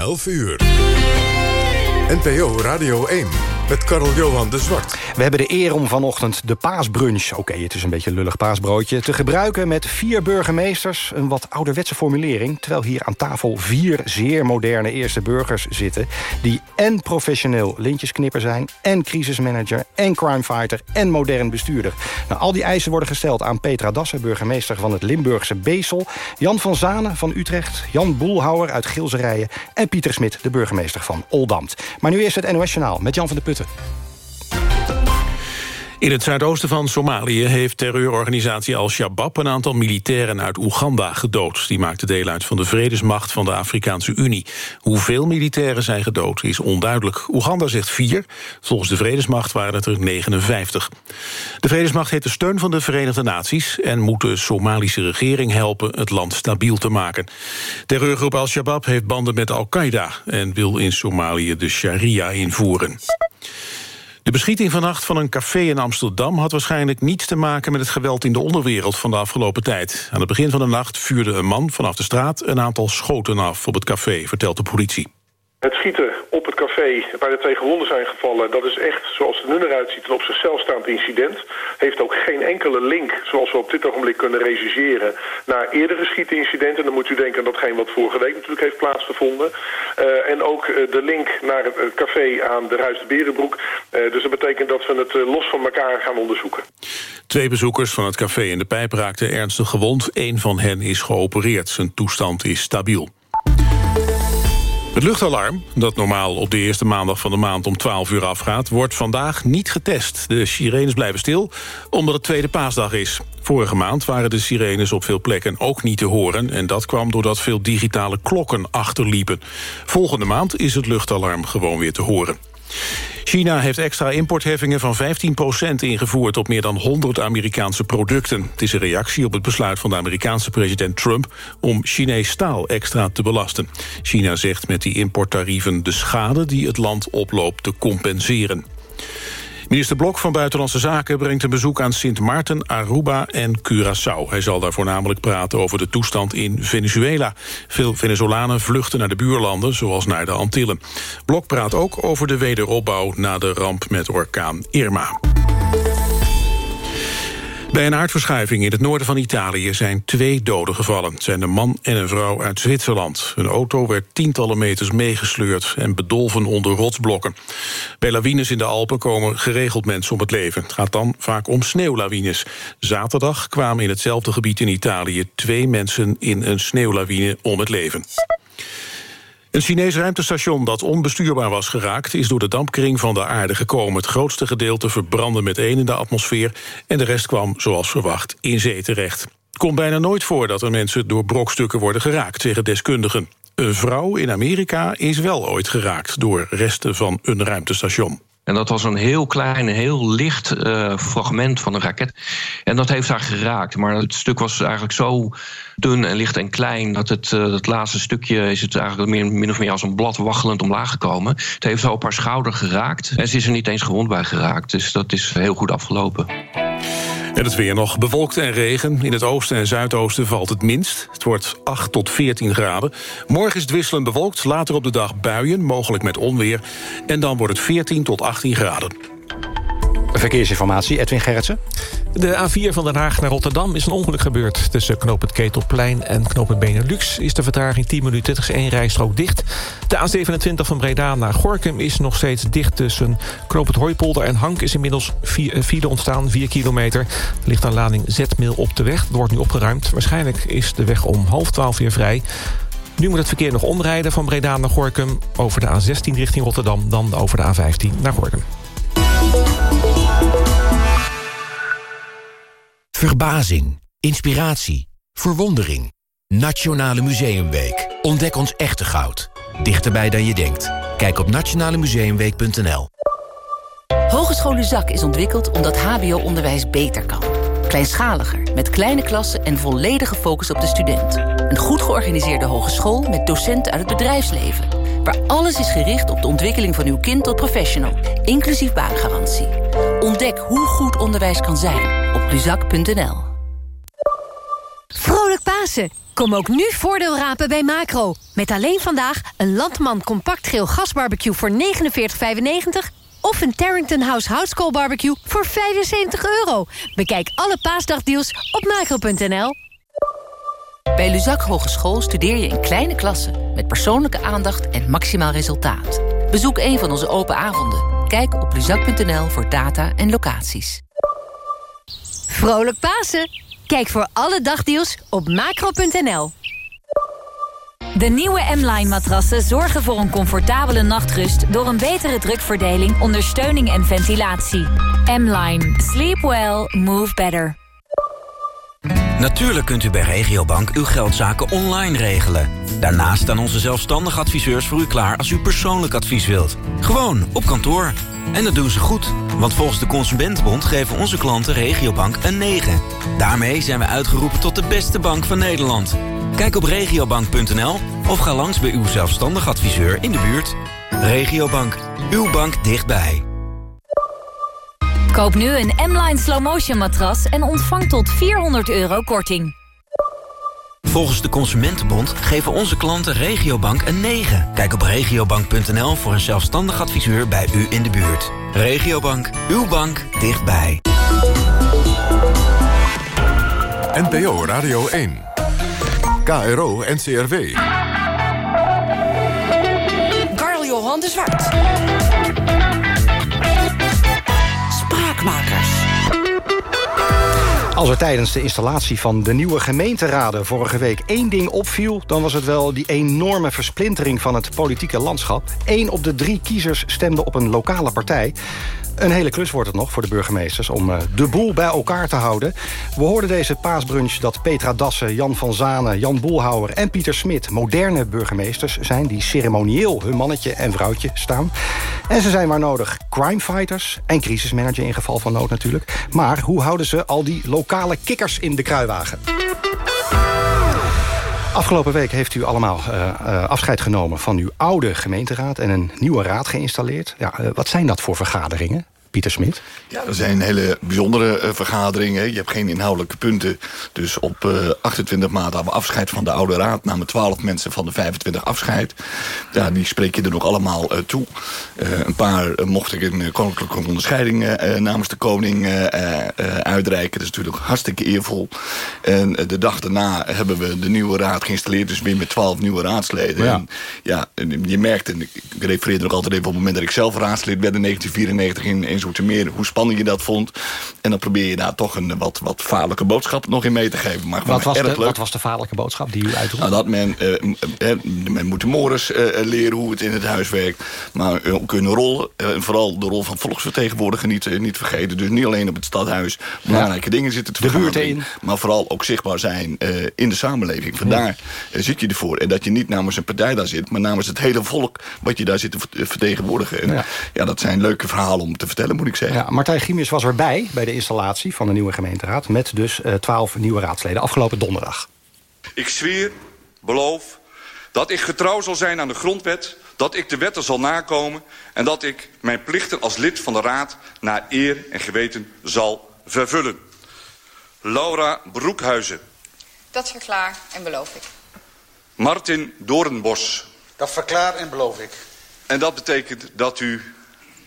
11 uur. NPO Radio 1 met Karel Johan de Zwart. We hebben de eer om vanochtend de paasbrunch... oké, het is een beetje een lullig paasbroodje... te gebruiken met vier burgemeesters. Een wat ouderwetse formulering... terwijl hier aan tafel vier zeer moderne eerste burgers zitten... die en professioneel lintjesknipper zijn... en crisismanager, en crimefighter, en modern bestuurder. Nou, al die eisen worden gesteld aan Petra Dassen... burgemeester van het Limburgse Beesel... Jan van Zanen van Utrecht... Jan Boelhouwer uit Gilserijen... en Pieter Smit, de burgemeester van Oldamt. Maar nu eerst het NOS Journaal met Jan van de Putten. it. In het zuidoosten van Somalië heeft terreurorganisatie Al-Shabaab... een aantal militairen uit Oeganda gedood. Die maakten deel uit van de vredesmacht van de Afrikaanse Unie. Hoeveel militairen zijn gedood is onduidelijk. Oeganda zegt vier, volgens de vredesmacht waren het er 59. De vredesmacht heeft de steun van de Verenigde Naties... en moet de Somalische regering helpen het land stabiel te maken. Terreurgroep Al-Shabaab heeft banden met Al-Qaeda... en wil in Somalië de sharia invoeren. De beschieting vannacht van een café in Amsterdam had waarschijnlijk niets te maken met het geweld in de onderwereld van de afgelopen tijd. Aan het begin van de nacht vuurde een man vanaf de straat een aantal schoten af op het café, vertelt de politie. Het schieten op het café waar de twee gewonden zijn gevallen... dat is echt, zoals het nu eruit ziet, een op zichzelf staand incident. Heeft ook geen enkele link, zoals we op dit ogenblik kunnen regiseren... naar eerdere schietincidenten. Dan moet u denken aan datgene wat vorige week natuurlijk heeft plaatsgevonden. Uh, en ook uh, de link naar het, het, café aan de Ruis de Berenbroek. Dus dat betekent dat we het los van elkaar gaan onderzoeken. Twee bezoekers van het café in de pijp raakten ernstig gewond. Eén van hen is geopereerd. Zijn toestand is stabiel. Het luchtalarm, dat normaal op de eerste maandag van de maand om 12 uur afgaat, wordt vandaag niet getest. De sirenes blijven stil, omdat het tweede paasdag is. Vorige maand waren de sirenes op veel plekken ook niet te horen... en dat kwam doordat veel digitale klokken achterliepen. Volgende maand is het luchtalarm gewoon weer te horen. China heeft extra importheffingen van 15% ingevoerd... op meer dan 100 Amerikaanse producten. Het is een reactie op het besluit van de Amerikaanse president Trump... om Chinees staal extra te belasten. China zegt met die importtarieven de schade die het land oploopt te compenseren. Minister Blok van Buitenlandse Zaken brengt een bezoek aan Sint Maarten, Aruba en Curaçao. Hij zal daar voornamelijk praten over de toestand in Venezuela. Veel Venezolanen vluchten naar de buurlanden, zoals naar de Antillen. Blok praat ook over de wederopbouw na de ramp met orkaan Irma. Bij een aardverschuiving in het noorden van Italië zijn twee doden gevallen. Het zijn een man en een vrouw uit Zwitserland. Hun auto werd tientallen meters meegesleurd en bedolven onder rotsblokken. Bij lawines in de Alpen komen geregeld mensen om het leven. Het gaat dan vaak om sneeuwlawines. Zaterdag kwamen in hetzelfde gebied in Italië twee mensen in een sneeuwlawine om het leven. Een Chinees ruimtestation dat onbestuurbaar was geraakt... is door de dampkring van de aarde gekomen. Het grootste gedeelte verbrandde meteen in de atmosfeer... en de rest kwam, zoals verwacht, in zee terecht. Komt bijna nooit voor dat er mensen door brokstukken worden geraakt... zeggen deskundigen. Een vrouw in Amerika is wel ooit geraakt... door resten van een ruimtestation. En dat was een heel klein, heel licht uh, fragment van een raket. En dat heeft haar geraakt. Maar het stuk was eigenlijk zo dun en licht en klein... dat het, uh, laatste stukje is het eigenlijk meer, min of meer als een blad waggelend omlaag gekomen. Het heeft zo op haar schouder geraakt. En ze is er niet eens gewond bij geraakt. Dus dat is heel goed afgelopen. En het weer nog bewolkt en regen. In het oosten en zuidoosten valt het minst. Het wordt 8 tot 14 graden. Morgen is het bewolkt, later op de dag buien, mogelijk met onweer. En dan wordt het 14 tot 18 graden. Verkeersinformatie, Edwin Gerritsen. De A4 van Den Haag naar Rotterdam is een ongeluk gebeurd. Tussen knoop het Ketelplein en knoop het Benelux is de vertraging 10 minuten. Er is één rijstrook dicht. De A27 van Breda naar Gorkum is nog steeds dicht tussen knoop het Hooipolder en Hank... is inmiddels vier, file ontstaan, 4 kilometer. Er ligt een lading zetmeel op de weg. Het wordt nu opgeruimd. Waarschijnlijk is de weg om half twaalf weer vrij. Nu moet het verkeer nog omrijden van Breda naar Gorkum... over de A16 richting Rotterdam, dan over de A15 naar Gorkum. Verbazing, inspiratie, verwondering. Nationale Museumweek. Ontdek ons echte goud. Dichterbij dan je denkt. Kijk op nationalemuseumweek.nl Hogeschool Zak is ontwikkeld omdat hbo-onderwijs beter kan. Kleinschaliger, met kleine klassen en volledige focus op de student. Een goed georganiseerde hogeschool met docenten uit het bedrijfsleven. Waar alles is gericht op de ontwikkeling van uw kind tot professional. Inclusief baangarantie. Ontdek hoe goed onderwijs kan zijn luzak.nl. Vrolijk Pasen. Kom ook nu voordeel rapen bij Macro. Met alleen vandaag een Landman Compact Geel gasbarbecue voor 49,95... of een Terrington House Houtskool barbecue voor 75 euro. Bekijk alle paasdagdeals op macro.nl. Bij Luzak Hogeschool studeer je in kleine klassen... met persoonlijke aandacht en maximaal resultaat. Bezoek een van onze open avonden. Kijk op luzak.nl voor data en locaties. Vrolijk Pasen! Kijk voor alle dagdeals op macro.nl. De nieuwe M-Line matrassen zorgen voor een comfortabele nachtrust... door een betere drukverdeling, ondersteuning en ventilatie. M-Line. Sleep well. Move better. Natuurlijk kunt u bij Regiobank uw geldzaken online regelen. Daarnaast staan onze zelfstandige adviseurs voor u klaar als u persoonlijk advies wilt. Gewoon op kantoor. En dat doen ze goed, want volgens de Consumentenbond geven onze klanten Regiobank een 9. Daarmee zijn we uitgeroepen tot de beste bank van Nederland. Kijk op regiobank.nl of ga langs bij uw zelfstandig adviseur in de buurt. Regiobank, uw bank dichtbij. Koop nu een M-Line Slow Motion matras en ontvang tot 400 euro korting. Volgens de Consumentenbond geven onze klanten Regiobank een 9. Kijk op regiobank.nl voor een zelfstandig adviseur bij u in de buurt. Regiobank, uw bank dichtbij. NPO Radio 1. KRO NCRW. Karl Johan de Zwart. Spraakmakers. Als er tijdens de installatie van de nieuwe gemeenteraden vorige week één ding opviel... dan was het wel die enorme versplintering van het politieke landschap. Eén op de drie kiezers stemde op een lokale partij. Een hele klus wordt het nog voor de burgemeesters om eh, de boel bij elkaar te houden. We hoorden deze paasbrunch dat Petra Dassen, Jan van Zanen, Jan Boelhouwer en Pieter Smit... moderne burgemeesters zijn die ceremonieel hun mannetje en vrouwtje staan. En ze zijn waar nodig crimefighters en crisismanager in geval van nood natuurlijk. Maar hoe houden ze al die lokale kikkers in de kruiwagen? Afgelopen week heeft u allemaal uh, uh, afscheid genomen van uw oude gemeenteraad... en een nieuwe raad geïnstalleerd. Ja, uh, wat zijn dat voor vergaderingen? Pieter Smit? Ja, dat zijn hele bijzondere uh, vergaderingen. Je hebt geen inhoudelijke punten. Dus op uh, 28 maart hadden we afscheid van de Oude Raad. Namen 12 mensen van de 25 afscheid. Ja, die spreek je er nog allemaal uh, toe. een paar mocht ik een koninklijke onderscheiding namens de koning uitreiken. Dat is natuurlijk hartstikke eervol. En de dag daarna hebben we de nieuwe raad geïnstalleerd. Dus weer met 12 nieuwe raadsleden. Ja, en, ja je merkt, en ik refereerde nog altijd even op het moment dat ik zelf raadslid werd in 1994 in, in Zoetermeer, hoe spannend je dat vond. En dan probeer je daar toch een wat, wat vaarlijke boodschap nog in mee te geven. Maar wat, was de, wat was de vaarlijke boodschap die u uitroept? Nou, dat men, uh, men moet de mores uh, leren hoe het in het huis werkt. Maar uh, kunnen rollen, en vooral de rol van volksvertegenwoordiger niet, niet vergeten. Dus niet alleen op het stadhuis belangrijke ja. dingen zitten te in. Maar vooral ook zichtbaar zijn in de samenleving. Vandaar ja. zit je ervoor. En dat je niet namens een partij daar zit, maar namens het hele volk wat je daar zit te vertegenwoordigen. En, ja. ja, dat zijn leuke verhalen om te vertellen, moet ik zeggen. Ja, Martijn Giemers was erbij bij de installatie van de nieuwe gemeenteraad... met dus twaalf uh, nieuwe raadsleden afgelopen donderdag. Ik zweer, beloof, dat ik getrouw zal zijn aan de grondwet... dat ik de wetten zal nakomen... en dat ik mijn plichten als lid van de raad naar eer en geweten zal vervullen. Laura Broekhuizen. Dat verklaar en beloof ik. Martin Doornbos. Dat verklaar en beloof ik. En dat betekent dat u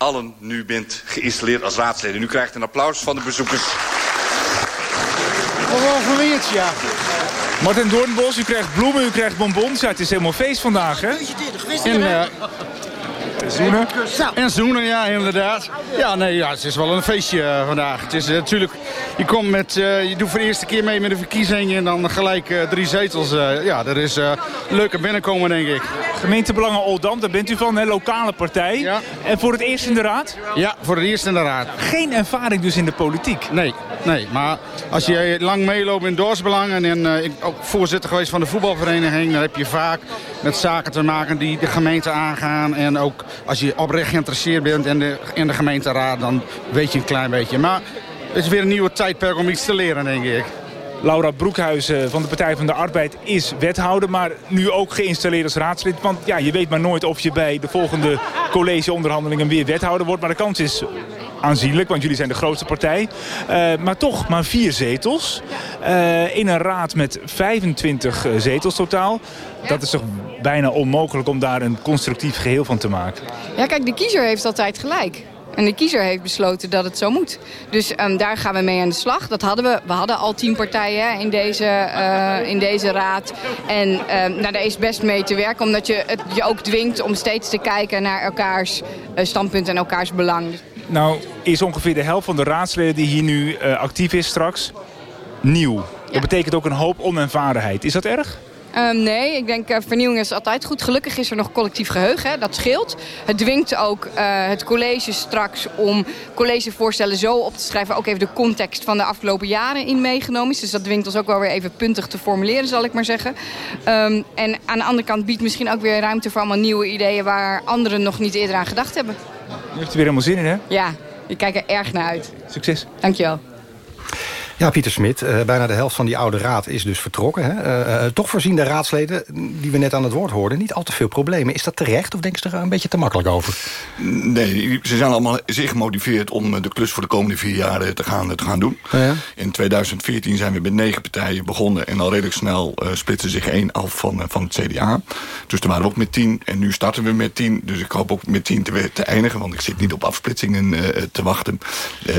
allen nu bent geïnstalleerd als raadsleden. U krijgt een applaus van de bezoekers. Geconfirmeerd, ja. Martin Doornbos, u krijgt bloemen, u krijgt bonbons. Ja, het is helemaal feest vandaag, hè? En, uh, zoenen. En zoenen, ja, inderdaad. Ja, nee, ja, het is wel een feestje uh, vandaag. Het is uh, natuurlijk, je komt met, uh, je doet voor de eerste keer mee met de verkiezingen en dan gelijk drie zetels. ja, dat is leuke binnenkomen, denk ik. Gemeentebelangen Oldam, daar bent u van, een lokale partij. Ja. En voor het eerst in de raad? Ja, voor het eerst in de raad. Geen ervaring dus in de politiek? Nee, nee. Maar als je lang meeloopt in dorpsbelangen en uh, ik ook voorzitter geweest van de voetbalvereniging, dan heb je vaak met zaken te maken die de gemeente aangaan. En ook als je oprecht geïnteresseerd bent in de, in de gemeenteraad, dan weet je een klein beetje. Maar het is weer een nieuwe tijdperk om iets te leren, denk ik. Laura Broekhuizen van de Partij van de Arbeid is wethouder... maar nu ook geïnstalleerd als raadslid. Want ja, je weet maar nooit of je bij de volgende collegeonderhandelingen weer wethouder wordt. Maar de kans is aanzienlijk, want jullie zijn de grootste partij. Uh, maar toch maar vier zetels. Uh, in een raad met 25 zetels totaal. Dat is toch bijna onmogelijk om daar een constructief geheel van te maken? Ja, kijk, de kiezer heeft altijd gelijk. En de kiezer heeft besloten dat het zo moet. Dus um, daar gaan we mee aan de slag. Dat hadden we. We hadden al tien partijen in deze, uh, in deze raad. En um, nou, daar is best mee te werken. Omdat je het je ook dwingt om steeds te kijken naar elkaars uh, standpunt en elkaars belang. Nou is ongeveer de helft van de raadsleden die hier nu uh, actief is straks nieuw. Ja. Dat betekent ook een hoop onervarenheid. Is dat erg? Um, nee, ik denk uh, vernieuwing is altijd goed. Gelukkig is er nog collectief geheugen, hè? dat scheelt. Het dwingt ook uh, het college straks om collegevoorstellen zo op te schrijven... ook even de context van de afgelopen jaren in meegenomen is. Dus dat dwingt ons ook wel weer even puntig te formuleren, zal ik maar zeggen. Um, en aan de andere kant biedt misschien ook weer ruimte voor allemaal nieuwe ideeën... waar anderen nog niet eerder aan gedacht hebben. Je hebt er weer helemaal zin in, hè? Ja, ik kijk er erg naar uit. Succes. Dankjewel. Ja, Pieter Smit, uh, bijna de helft van die oude raad is dus vertrokken. Hè? Uh, uh, toch voorzien de raadsleden, die we net aan het woord hoorden... niet al te veel problemen. Is dat terecht of denken ze er een beetje te makkelijk over? Nee, ze zijn allemaal zeer gemotiveerd om de klus voor de komende vier jaar te gaan, te gaan doen. Ja. In 2014 zijn we met negen partijen begonnen... en al redelijk snel splitsen zich één af van, van het CDA. Dus er waren ook met tien en nu starten we met tien. Dus ik hoop ook met tien te, te eindigen, want ik zit niet op afsplitsingen te wachten.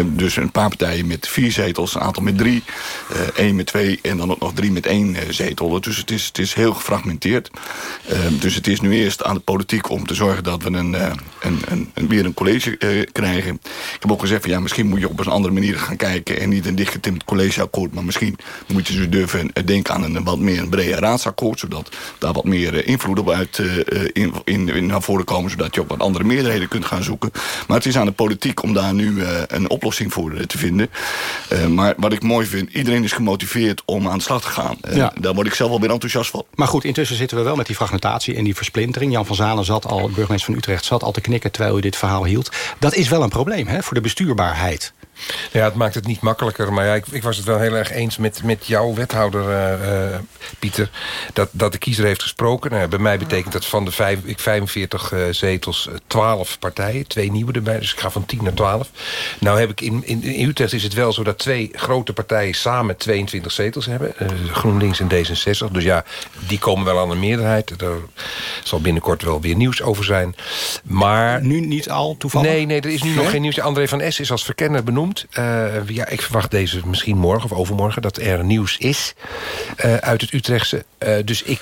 dus een paar partijen met vier zetels, een aantal met drie, uh, één met twee en dan ook nog drie met één uh, zetel. Dus het is, het is heel gefragmenteerd. Uh, dus het is nu eerst aan de politiek om te zorgen dat we een, een, een, een weer een college krijgen. Ik heb ook gezegd van ja, misschien moet je op een andere manier gaan kijken en niet een dichtgetimd collegeakkoord, maar misschien moet je ze durven denken aan een wat meer een breder raadsakkoord, zodat daar wat meer invloed op uit in, in, in naar voren komen, zodat je ook wat andere meerderheden kunt gaan zoeken. Maar het is aan de politiek om daar nu een oplossing voor te vinden. maar wat ik mooi vind, iedereen is gemotiveerd om aan de slag te gaan. Ja. Daar word ik zelf wel weer enthousiast van. Maar goed, intussen zitten we wel met die fragmentatie en die versplintering. Jan van Zalen zat al, burgemeester van Utrecht, zat al te knikken terwijl u dit verhaal hield. Dat is wel een probleem hè, voor de bestuurbaarheid. Ja, het maakt het niet makkelijker. Maar ja, ik, ik was het wel heel erg eens met, met jouw wethouder, uh, uh, Pieter... Dat, dat de kiezer heeft gesproken. Nou, bij mij betekent dat van de vijf, 45 uh, zetels 12 partijen. Twee nieuwe erbij, dus ik ga van 10 naar 12. Nou heb ik in, in, in Utrecht is het wel zo dat twee grote partijen... samen 22 zetels hebben. GroenLinks en D66. Dus ja, die komen wel aan de meerderheid. Er zal binnenkort wel weer nieuws over zijn. Maar... Nu niet al, toevallig? Nee, nee er is nu nee? nog geen nieuws. André van S is als verkenner benoemd. Uh, ja, ik verwacht deze misschien morgen of overmorgen... dat er nieuws is uh, uit het Utrechtse. Uh, dus ik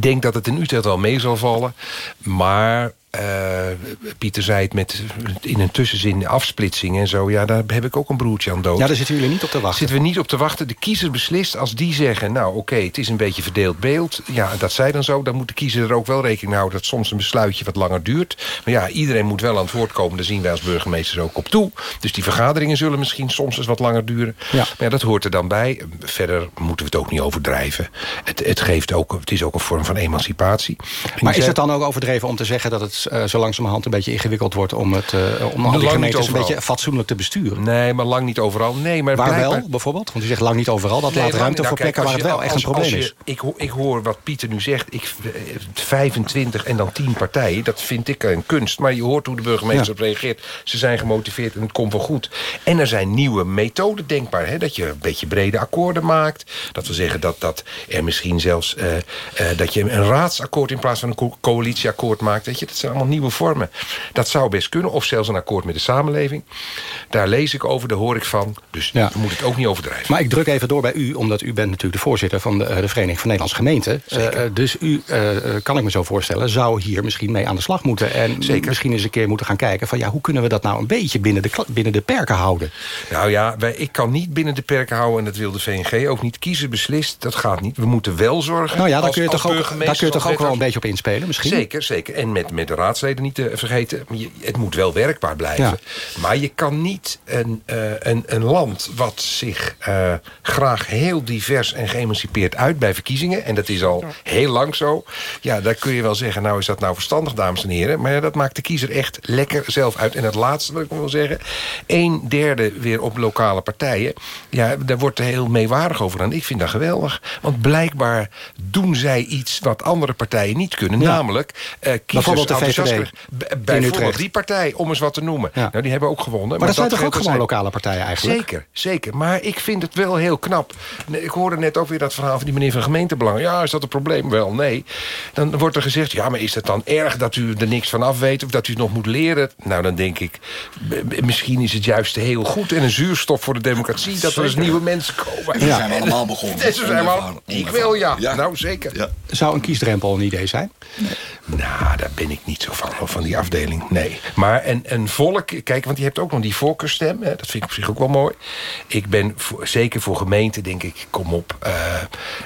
denk dat het in Utrecht wel mee zal vallen. Maar uh, Pieter zei het met in een tussenzin afsplitsing en zo. Ja, daar heb ik ook een broertje aan dood. Ja, daar zitten jullie niet op te wachten. Zitten we niet op te wachten. De kiezer beslist als die zeggen... nou oké, okay, het is een beetje verdeeld beeld. Ja, dat zij dan zo. Dan moet de kiezer er ook wel rekening mee houden... dat soms een besluitje wat langer duurt. Maar ja, iedereen moet wel aan het woord komen. Daar zien wij als burgemeesters ook op toe. Dus die vergaderingen zullen misschien soms eens wat langer duren. Ja. Maar ja, dat hoort er dan bij. Verder moeten we het ook niet overdrijven. Het, het, geeft ook, het is ook een vorm van emancipatie. Maar is het dan ook overdreven om te zeggen... dat het uh, zo langzamerhand een beetje ingewikkeld wordt... om, het, uh, om al die gemeentes een beetje fatsoenlijk te besturen. Nee, maar lang niet overal. Nee, maar waar blijkbaar... wel, bijvoorbeeld? Want u zegt lang niet overal. Dat nee, laat ruimte nou, voor plekken waar het wel echt een probleem je, is. Ik, ik hoor wat Pieter nu zegt. Ik, 25 en dan 10 partijen. Dat vind ik een kunst. Maar je hoort hoe de burgemeester ja. op reageert. Ze zijn gemotiveerd en het komt wel goed. En er zijn nieuwe methoden denkbaar. Hè? Dat je een beetje brede akkoorden maakt. Dat we zeggen dat, dat er misschien zelfs... Uh, dat je een raadsakkoord in plaats van een co coalitieakkoord maakt. Weet je? Dat zijn allemaal nieuwe vormen. Dat zou best kunnen. Of zelfs een akkoord met de samenleving. Daar lees ik over, daar hoor ik van. Dus ja. we moeten het ook niet overdrijven. Maar ik druk even door bij u, omdat u bent natuurlijk de voorzitter... van de, de Vereniging van Nederlandse Gemeenten. Uh, dus u, uh, kan ik me zo voorstellen, zou hier misschien mee aan de slag moeten. En Zeker. misschien eens een keer moeten gaan kijken... van ja, hoe kunnen we dat nou een beetje binnen de, binnen de perken houden? Nou ja, wij, ik kan niet binnen de perken houden... en dat wil de VNG ook niet. Kiezen beslist, dat gaat niet. We moeten wel zorgen... Nou ja, daar als, kun je toch ook, daar kun je toch ook wel een beetje op inspelen misschien? Zeker, zeker. En met, met de raadsleden niet te vergeten. Het moet wel werkbaar blijven. Ja. Maar je kan niet een, uh, een, een land wat zich uh, graag heel divers en geëmancipeerd uit bij verkiezingen... en dat is al heel lang zo... ja, daar kun je wel zeggen, nou is dat nou verstandig, dames en heren... maar ja, dat maakt de kiezer echt lekker zelf uit. En het laatste wat ik wil zeggen... een derde weer op lokale partijen... ja, daar wordt er heel meewarig over aan. Ik vind dat geweldig. Want blijkbaar doen zij iets wat andere partijen niet kunnen. Ja. Namelijk uh, kiezers enthousiast Bijvoorbeeld die partij, om eens wat te noemen. Nou, die hebben ook gewonnen. Maar dat zijn toch ook gewoon zijn- lokale partijen eigenlijk? Zeker, zeker. Maar ik vind het wel heel knap. Nee, Ik hoorde net ook weer dat verhaal van die meneer van gemeentebelang. Ja, is dat een probleem? Wel, nee. Dan wordt er gezegd, ja, maar is het dan erg dat u er niks van af weet... of dat u het nog moet leren? Nou, dan denk ik, misschien is het juist heel goed... en een zuurstof voor de democratie, dat er eens nieuwe mensen komen. Die zijn we allemaal begonnen. Dat zijn we allemaal- Ik wil, ja. Nou, zeker. Zou een kiesdrempel een idee zijn? Nou, daar ben ik niet zo van, van die afdeling. Nee. Maar een, een volk, kijk, want je hebt ook nog die voorkeurstem. Hè, dat vind ik op zich ook wel mooi. Ik ben voor- zeker voor gemeenten, denk ik, kom op. eh,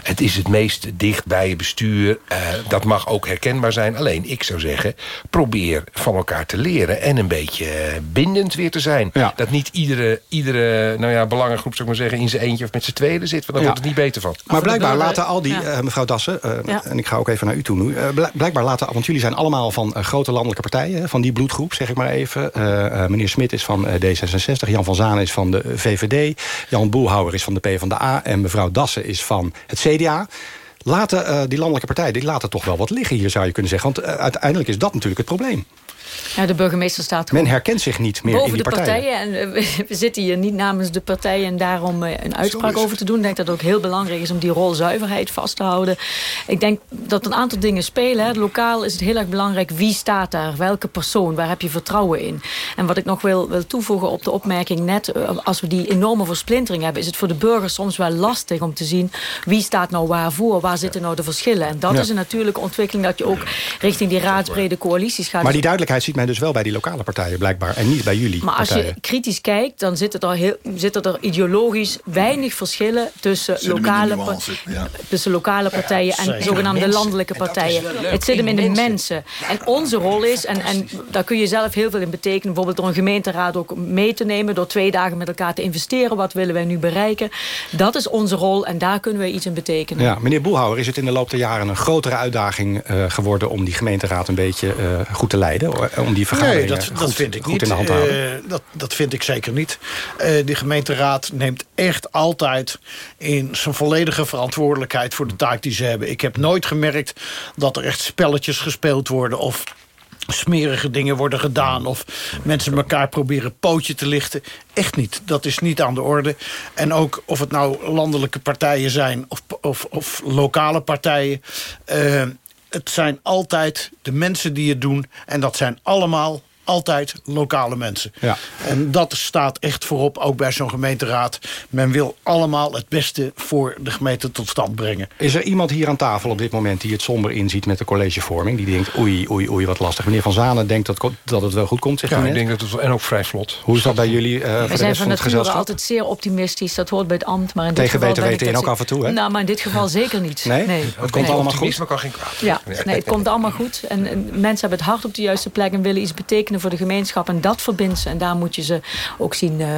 het is het meest dicht bij je bestuur. eh, dat mag ook herkenbaar zijn. Alleen, ik zou zeggen, probeer van elkaar te leren... en een beetje bindend weer te zijn. Dat niet iedere, iedere nou ja, belangengroep, zou ik maar zeggen... in zijn eentje of met z'n tweeën zit, want dan Ja. wordt het niet beter van. Maar blijkbaar laten al die, Ja. eh, mevrouw Dassen, Ja. en ik ga ook even naar u toe nu... eh, bl- blijkbaar laten, want jullie zijn allemaal van eh, grote landelijke partijen... van die bloedgroep, zeg ik maar even. Eh, eh, meneer Smit is van eh, D66, Jan van Zaan is van de VVD... Jan Boelhouwer is van de PvdA en mevrouw Dassen is van het CDA... Laten die landelijke partijen die laten toch wel wat liggen hier, zou je kunnen zeggen. Want uiteindelijk is dat natuurlijk het probleem. Ja, de burgemeester staat Men herkent zich niet meer in die de partijen. partijen. En eh, we, zitten hier niet namens de partijen en daarom eh, een uitspraak over te doen. Ik denk dat het ook heel belangrijk is om die rolzuiverheid vast te houden. Ik denk dat een aantal dingen spelen. Hè. Lokaal is het heel erg belangrijk wie staat daar, welke persoon, waar heb je vertrouwen in. En wat ik nog wil, wil toevoegen op de opmerking net, eh, als we die enorme versplintering hebben, is het voor de burger soms wel lastig om te zien wie staat nou waarvoor, waar zitten nou de verschillen. En dat Ja. is een natuurlijke ontwikkeling dat je ook richting die raadsbrede coalities gaat. Maar die duidelijkheid ziet men dus wel bij die lokale partijen blijkbaar... en niet bij jullie Maar als je kritisch kijkt, dan zitten er, heel, zitten er ideologisch weinig verschillen tussen Zit lokale, nuance, pa- ja. tussen lokale partijen en zogenaamde Mensen. landelijke partijen. Het zit hem in de mensen. mensen. En onze rol is, en, en daar kun je zelf heel veel in betekenen, bijvoorbeeld door een gemeenteraad ook mee te nemen, door twee dagen met elkaar te investeren. Wat willen wij nu bereiken? Dat is onze rol en daar kunnen wij iets in betekenen. Ja, meneer Boelhouwer, is het in de loop der jaren een grotere uitdaging eh, geworden... om die gemeenteraad een beetje eh, goed te leiden? Hoor, Om die vergaderingen Nee, dat, goed, dat vind ik goed niet. in de hand te houden? Eh, dat, dat vind ik zeker niet. Eh de gemeenteraad neemt echt altijd in zijn volledige verantwoordelijkheid... voor de taak die ze hebben. Ik heb nooit gemerkt dat er echt spelletjes gespeeld worden... of smerige dingen worden gedaan... of mensen elkaar proberen pootje te lichten. Echt niet. Dat is niet aan de orde. En ook of het nou landelijke partijen zijn of, of, of lokale partijen... eh, het zijn altijd de mensen die het doen. En dat zijn allemaal altijd lokale mensen. Ja. En dat staat echt voorop, ook bij zo'n gemeenteraad. Men wil allemaal het beste voor de gemeente tot stand brengen. Is er iemand hier aan tafel op dit moment die het somber inziet met de collegevorming? Die denkt, oei, oei, oei, wat lastig. Meneer Van Zanen denkt dat, dat het wel goed komt, zegt Ja, u ik denk dat het en ook vrij vlot. Hoe is dat bij jullie eh, voor We de zijn rest van van het nature gezelschap? altijd zeer optimistisch. Dat hoort bij het ambt. Maar in dit Tegen geval beter weten in ook af en toe, hè? Nou, maar in dit geval zeker niet. Nee? nee. Het komt Nee. allemaal goed? Kan geen kwaad. Ja, nee, het komt allemaal goed. En, en mensen hebben het hart op de juiste plek... en willen iets betekenen voor de gemeenschap. En dat verbindt ze. En daar moet je ze ook zien eh,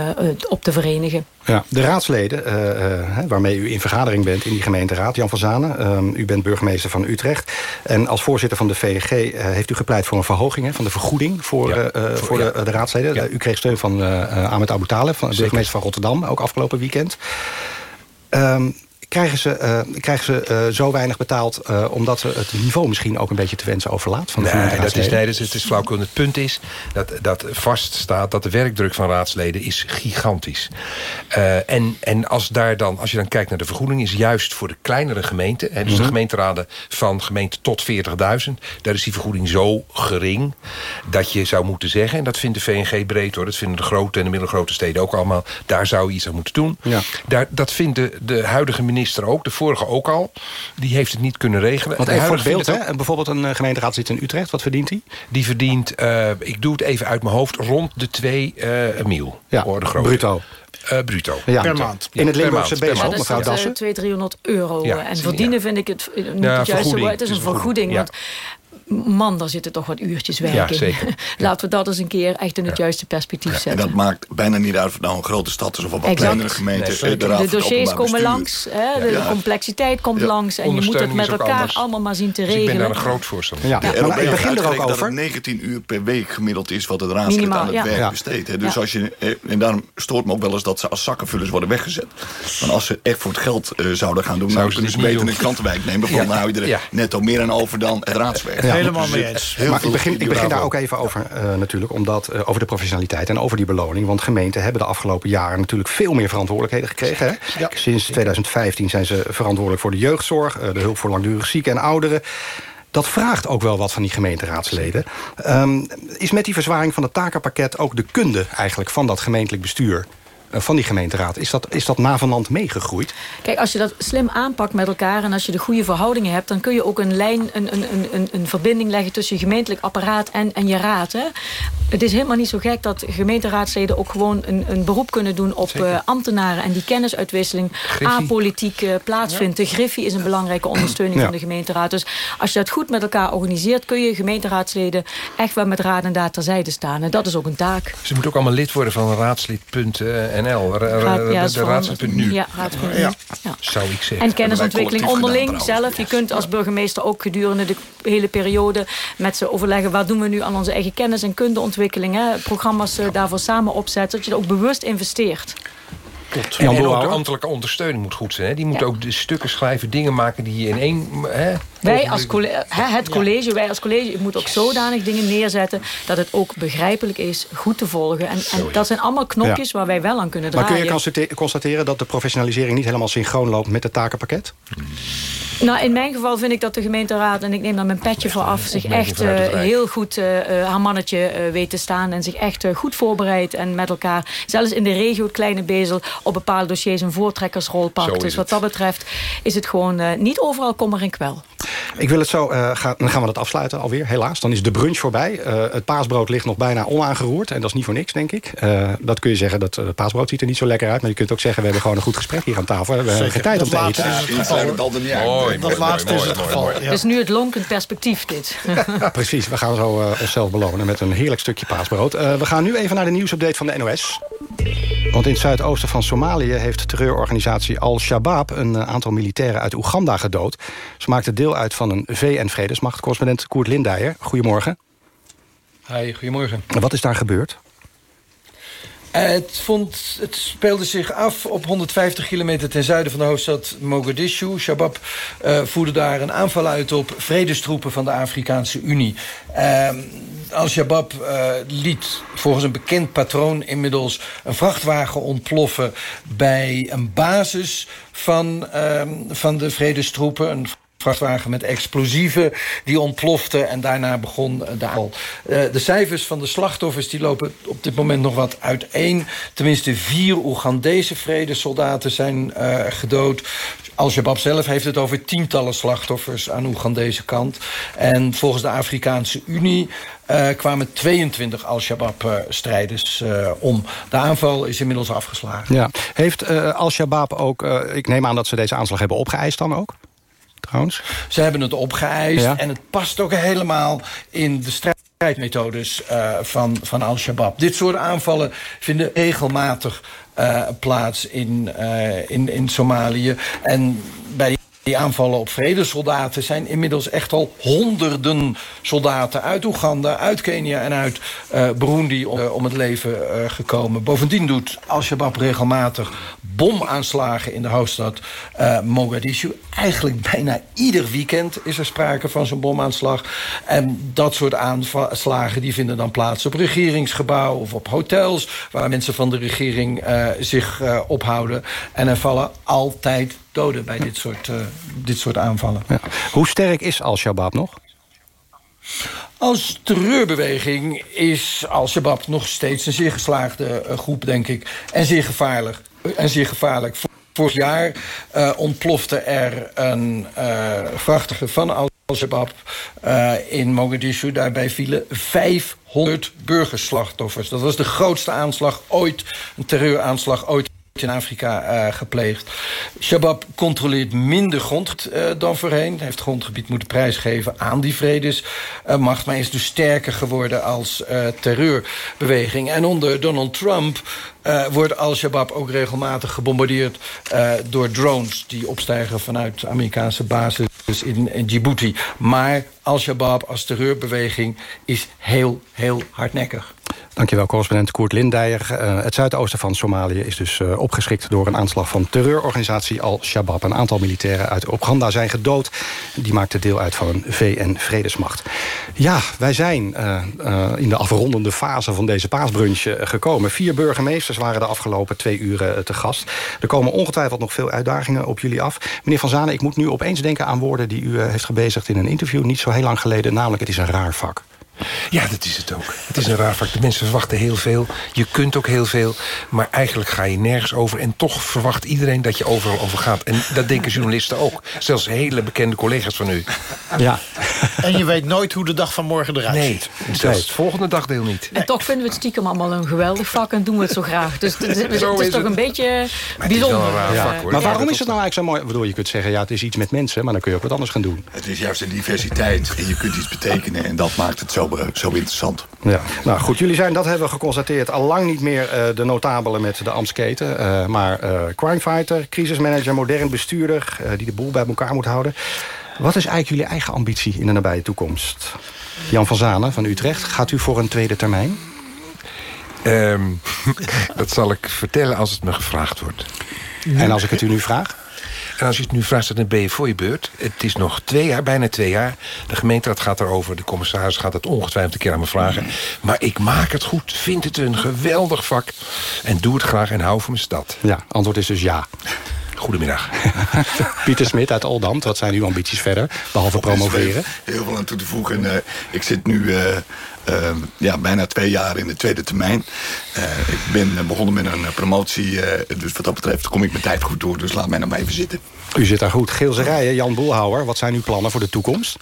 op te verenigen. Ja, de raadsleden eh, eh, hè, waarmee u in vergadering bent in die gemeenteraad, Jan van Zanen. ehm, u bent burgemeester van Utrecht. En als voorzitter van de VNG eh, heeft u gepleit voor een verhoging hè, van de vergoeding voor, Ja, eh, eh, voor- voor ja. de, de raadsleden. Ja. u kreeg steun van eh eh, Ahmed Abu Taleb, van burgemeester van Rotterdam, ook afgelopen weekend. Ehm, krijgen ze, eh, krijgen ze eh, zo weinig betaald eh, omdat ze het niveau misschien ook een beetje te wensen overlaat van de Nee, dat is, nee, dat is, het is flauwkul. Het punt is dat, dat vaststaat dat de werkdruk van raadsleden is gigantisch. En en als, daar dan, als je dan kijkt naar de vergoeding... is juist voor de kleinere gemeenten... Hè, dus de Mhm. gemeenteraden van gemeenten tot 40.000... daar is die vergoeding zo gering dat je zou moeten zeggen... en dat vindt de VNG breed hoor... dat vinden de grote en de middelgrote steden ook allemaal... daar zou je iets aan moeten doen. Ja. Daar, dat vindt de, de huidige minister ook, de vorige ook al. Die heeft het niet kunnen regelen. Want even voor het beeld, hè, bijvoorbeeld een eh, gemeenteraad zit in Utrecht. Wat verdient hij? die verdient, eh, ik doe het even uit mijn hoofd, rond de 2 eh mil. Ja, bruto. Eh, bruto. Ja. Per maand. In het Limburgse Ja, dat mevrouw is Dassen. 200, 300 euro. Ja, en ja. verdienen vind ik het niet Ja, het juiste woord. Het is een vergoeding, Want man, daar zitten toch wat uurtjes werk Ja, in. zeker. Laten we dat eens een keer echt in het juiste perspectief En zetten. dat maakt bijna niet uit of het nou een grote stad is of een wat Exact. kleinere gemeente. Nee, Eh, de, dossiers openbaar komen bestuur. langs, hè, de Ja. complexiteit komt Ja. langs... en je moet het met elkaar anders. allemaal maar zien te Dus ik regelen. ben daar een groot voorstander Ja, maar ROB ik begin er ook uitgerekend dat over. het 19 uur per week gemiddeld is wat het raadslid aan het ja. werk Ja. besteedt. hè. Dus Ja. als je, eh, en daarom stoort me ook wel eens dat ze als zakkenvullers worden weggezet. Want als ze echt voor het geld eh, zouden gaan doen, ze kunnen ze dit beter een krantenwijk nemen. Bijvoorbeeld, Ja. nou hou je er Ja. netto meer aan over dan het raadswerk. Helemaal mee eens. maar ik begin, ik begin daar ook even over uh, natuurlijk, omdat, uh, over de professionaliteit en over die beloning. Want gemeenten hebben de afgelopen jaren natuurlijk veel meer verantwoordelijkheden gekregen. Hè? Ja. Sinds 2015 zijn ze verantwoordelijk voor de jeugdzorg, uh, de hulp voor langdurig zieken en ouderen. Dat vraagt ook wel wat van die gemeenteraadsleden. Um, is met die verzwaring van het takenpakket ook de kunde eigenlijk van dat gemeentelijk bestuur eh, van die gemeenteraad. Is dat, is dat navenant meegegroeid? Kijk, als je dat slim aanpakt met elkaar... en als je de goede verhoudingen hebt... dan kun je ook een lijn, een, een, een, een verbinding leggen... tussen je gemeentelijk apparaat en, en je raad. Hè? Het is helemaal niet zo gek dat gemeenteraadsleden... ook gewoon een, een beroep kunnen doen op uh, ambtenaren... en die kennisuitwisseling apolitiek uh, plaatsvindt. Ja. De Griffie is een belangrijke ondersteuning ja. van de gemeenteraad. Dus als je dat goed met elkaar organiseert... kun je gemeenteraadsleden echt wel met raad en daad terzijde staan. En dat is ook een taak. Ze moeten ook allemaal lid worden van raadslid.nl NL, Raad, ja, de raadspunt. Ja, raadspunt ja. ja. Zou ik zeggen. En kennisontwikkeling onderling zelf. Je kunt als burgemeester ook gedurende de hele periode met ze overleggen... wat doen we nu aan onze eigen kennis- en kundeontwikkeling. Hè? Programma's uh, daarvoor samen opzetten. Dat je er ook bewust investeert. Tot. En, en ook de ambtelijke ondersteuning moet goed zijn. Hè? Die moet ja. ook de stukken schrijven, dingen maken die in één... Hè, wij als college, het college, wij als college moeten ook zodanig dingen neerzetten... dat het ook begrijpelijk is, goed te volgen. En, en dat zijn allemaal knopjes ja. waar wij wel aan kunnen draaien. Maar kun je constateren dat de professionalisering niet helemaal synchroon loopt met het takenpakket? Nou, in mijn geval vind ik dat de gemeenteraad, en ik neem daar mijn petje voor af... zich echt uh, heel goed uh, haar mannetje uh, weet te staan... en zich echt goed voorbereidt en met elkaar... zelfs in de regio het kleine bezel op bepaalde dossiers een voortrekkersrol pakt. Dus wat dat betreft is het gewoon niet overal kommer en kwel. Ik wil het zo, uh, gaan, dan gaan we dat afsluiten alweer, helaas. Dan is de brunch voorbij. Uh, het paasbrood ligt nog bijna onaangeroerd. En dat is niet voor niks, denk ik. Uh, dat kun je zeggen, dat het paasbrood ziet er niet zo lekker uit. Maar je kunt ook zeggen, we hebben gewoon een goed gesprek hier aan tafel. We hebben geen tijd om te eten. Mooi, dat laatste is het geval. Ja. Dus nu het lonkend perspectief, dit. Precies, we gaan zo onszelf belonen met een heerlijk stukje paasbrood. we gaan nu even naar de nieuwsupdate van de NOS. Want in het zuidoosten van Somalië heeft terreurorganisatie Al-Shabaab... een aantal militairen uit Oeganda gedood. Ze maakten deel uit van een VN-vredesmacht. Correspondent Koert Lindijer, goedemorgen. Hi, goedemorgen. Wat is daar gebeurd? Het, vond, het speelde zich af op 150 kilometer ten zuiden van de hoofdstad Mogadishu. Shabab uh, voerde daar een aanval uit op vredestroepen van de Afrikaanse Unie. Uh, Al-Shabaab uh, liet volgens een bekend patroon inmiddels een vrachtwagen ontploffen... bij een basis van, uh, van de vredestroepen. Vrachtwagen met explosieven die ontplofte en daarna begon de aanval. Uh, de cijfers van de slachtoffers die lopen op dit moment nog wat uiteen. Tenminste vier Oegandese vredesoldaten zijn uh, gedood. Al-Shabaab zelf heeft het over tientallen slachtoffers aan Oegandese kant. En volgens de Afrikaanse Unie kwamen 22 Al-Shabaab-strijders om. De aanval is inmiddels afgeslagen. Ja. Heeft Al-Shabaab ook, ik neem aan dat ze deze aanslag hebben opgeëist dan ook? Trouwens. Ze hebben het opgeëist ja. en het past ook helemaal in de strijdmethodes uh, van, van Al-Shabaab. Dit soort aanvallen vinden regelmatig uh, plaats in, uh, in, in Somalië. En bij die aanvallen op vredesoldaten zijn inmiddels echt al honderden soldaten uit Oeganda, uit Kenia en uit uh, Burundi om, uh, om, het leven uh, gekomen. Bovendien doet Al-Shabaab regelmatig bomaanslagen in de hoofdstad Mogadishu. Eigenlijk bijna ieder weekend is er sprake van zo'n bomaanslag. En dat soort aanslagen die vinden dan plaats op regeringsgebouwen of op hotels... waar mensen van de regering zich ophouden. En er vallen altijd doden bij dit soort, uh, dit soort aanvallen. Ja. Hoe sterk is Al-Shabaab nog? Als terreurbeweging is Al-Shabaab nog steeds een zeer geslaagde uh, groep, denk ik. En zeer gevaarlijk. En zeer gevaarlijk. Vorig jaar uh, ontplofte er een vrachtige van Al-Shabaab in Mogadishu. Daarbij vielen 500 burgerslachtoffers. Dat was de grootste aanslag ooit, een terreuraanslag ooit in Afrika uh, gepleegd. Shabab controleert minder grond uh, dan voorheen. Hij heeft grondgebied moeten prijsgeven aan die vredesmacht... Uh, maar is dus sterker geworden als terreurbeweging. En onder Donald Trump uh, wordt Al-Shabaab ook regelmatig gebombardeerd uh, door drones... die opstijgen vanuit Amerikaanse bases in, Djibouti. Maar Al-Shabaab als terreurbeweging is heel, heel hardnekkig. Dankjewel, correspondent Koert Lindijer. Uh, het zuidoosten van Somalië is dus uh, opgeschikt door een aanslag van terreurorganisatie Al-Shabaab. Een aantal militairen uit Oeganda zijn gedood. Die maakten deel uit van een VN-vredesmacht. Ja, wij zijn in de afrondende fase van deze paasbrunch gekomen. Vier burgemeesters waren de afgelopen twee uren te gast. Er komen ongetwijfeld nog veel uitdagingen op jullie af. Meneer Van Zanen, ik moet nu opeens denken aan woorden die u heeft gebezigd in een interview niet zo heel lang geleden. Namelijk, het is een raar vak. Ja, dat is het ook. Het is een raar vak. De mensen verwachten heel veel. Je kunt ook heel veel. Maar eigenlijk ga je nergens over. En toch verwacht iedereen dat je overal over gaat. En dat denken journalisten ook. Zelfs hele bekende collega's van u. Ja. En je weet nooit hoe de dag van morgen eruit nee, ziet. Zelfs het volgende dagdeel niet. En toch vinden we het stiekem allemaal een geweldig vak. En doen we het zo graag. Dus het, het, het, het is, toch een beetje bijzonder. Een ja. vak, maar waarom is het nou eigenlijk zo mooi? Bedoel, je kunt zeggen, ja, het is iets met mensen. Maar dan kun je ook wat anders gaan doen. Het is juist een diversiteit. En je kunt iets betekenen. En dat maakt het zo, zo interessant. Ja, nou goed, jullie zijn, dat hebben we geconstateerd... al lang niet meer uh, de notabelen met de Amsketen. Uh, maar uh, crimefighter, crisismanager, modern bestuurder... die de boel bij elkaar moet houden. Wat is eigenlijk jullie eigen ambitie in de nabije toekomst? Jan van Zanen van Utrecht, gaat u voor een tweede termijn? Um, dat zal ik vertellen als het me gevraagd wordt. En als ik het u nu vraag? En als je het nu vraagt, dan ben je voor je beurt. Het is nog twee jaar, bijna twee jaar. De gemeenteraad gaat erover. De commissaris gaat het ongetwijfeld een keer aan me vragen. Maar ik maak het goed, vind het een geweldig vak. En doe het graag en hou van mijn stad. Ja, antwoord is dus ja. Goedemiddag. Pieter Smit uit Oldambt, wat zijn uw ambities verder? Behalve promoveren? Heel veel aan toe te voegen. Uh, ik zit nu uh, uh, ja, bijna twee jaar in de tweede termijn. ik ben begonnen met een promotie. dus wat dat betreft kom ik mijn tijd goed door. Dus laat mij nou maar even zitten. U zit daar goed. Geelse Rijen, Jan Boelhouwer. Wat zijn uw plannen voor de toekomst?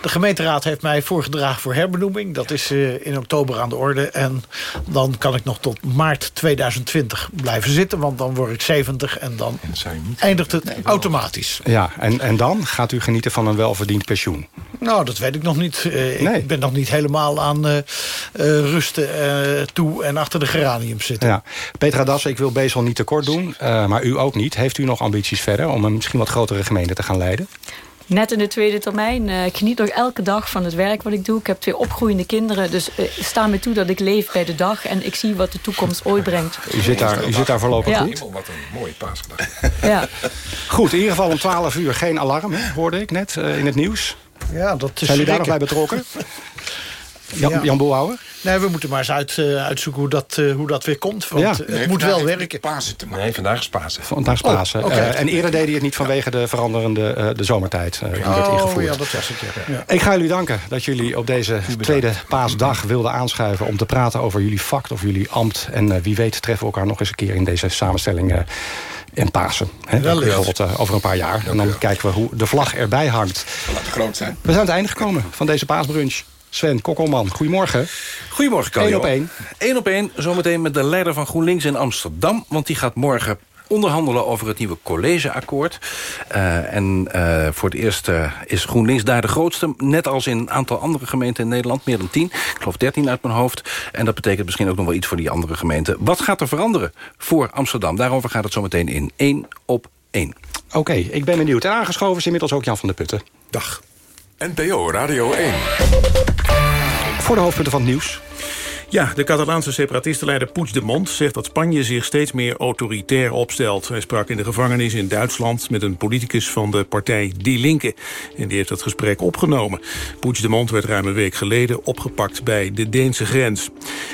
De gemeenteraad heeft mij voorgedragen voor herbenoeming. Dat is in oktober aan de orde. En dan kan ik nog tot maart 2020 blijven zitten. Want dan word ik 70 en dan eindigt het automatisch. Ja, en, en dan gaat u genieten van een welverdiend pensioen? Nou, dat weet ik nog niet. Uh, nee. Ik ben nog niet helemaal aan uh, uh, rusten toe en achter de geranium zitten. Ja. Petra Das, ik wil Bezel niet tekort doen, maar u ook niet. Heeft u nog ambities verder om een misschien wat grotere gemeente te gaan leiden? Net in de tweede termijn. ik geniet nog elke dag van het werk wat ik doe. Ik heb twee opgroeiende kinderen. Dus sta me toe dat ik leef bij de dag. En ik zie wat de toekomst ooit brengt. U zit daar, u zit daar voorlopig ja. goed? Wat een mooie paasdag. Ja. Goed, in ieder geval om 12 uur geen alarm, hè, hoorde ik net in het nieuws. Ja, dat is Zijn jullie daar nog bij betrokken? Jan, Ja. Jan? Nee, we moeten maar eens uit, uh, uitzoeken hoe dat, uh, hoe dat weer komt. Want Ja. uh, het Nee, moet wel werken. Pasen te maken. Nee, vandaag is Pasen. Vandaag is Pasen. Oh. Eh, en eerder deed hij het niet vanwege de veranderende eh, de zomertijd. eh, die werd Oh, ingevoerd. ja, dat was het. Ja. Ja. Ik ga jullie danken dat jullie op deze tweede paasdag wilden aanschuiven... om te praten over jullie vak of jullie ambt. En eh, wie weet treffen we elkaar nog eens een keer in deze samenstelling... eh, in Pasen. Hè? Bijvoorbeeld eh, over een paar jaar. En dan kijken we hoe de vlag erbij hangt. Laat het groot zijn. We zijn aan het einde gekomen van deze paasbrunch. Sven Kokkelman, goedemorgen. Goedemorgen, Carlo. Eén op één. Eén op één, zometeen met de leider van GroenLinks in Amsterdam. Want die gaat morgen onderhandelen over het nieuwe collegeakkoord. Uh, en uh, voor het eerst uh, is GroenLinks daar de grootste. Net als in een aantal andere gemeenten in Nederland. Meer dan tien. Ik geloof dertien uit mijn hoofd. En dat betekent misschien ook nog wel iets voor die andere gemeenten. Wat gaat er veranderen voor Amsterdam? Daarover gaat het zometeen in één op één. Oké, okay, ik ben benieuwd. En aangeschoven is inmiddels ook Jan van der Putten. Dag. NPO Radio 1. Voor de hoofdpunten van het nieuws. Ja, de Catalaanse separatistenleider Puigdemont zegt dat Spanje zich steeds meer autoritair opstelt. Hij sprak in de gevangenis in Duitsland met een politicus van de partij Die Linke. En die heeft het gesprek opgenomen. Puigdemont werd ruim een week geleden opgepakt bij de Deense grens.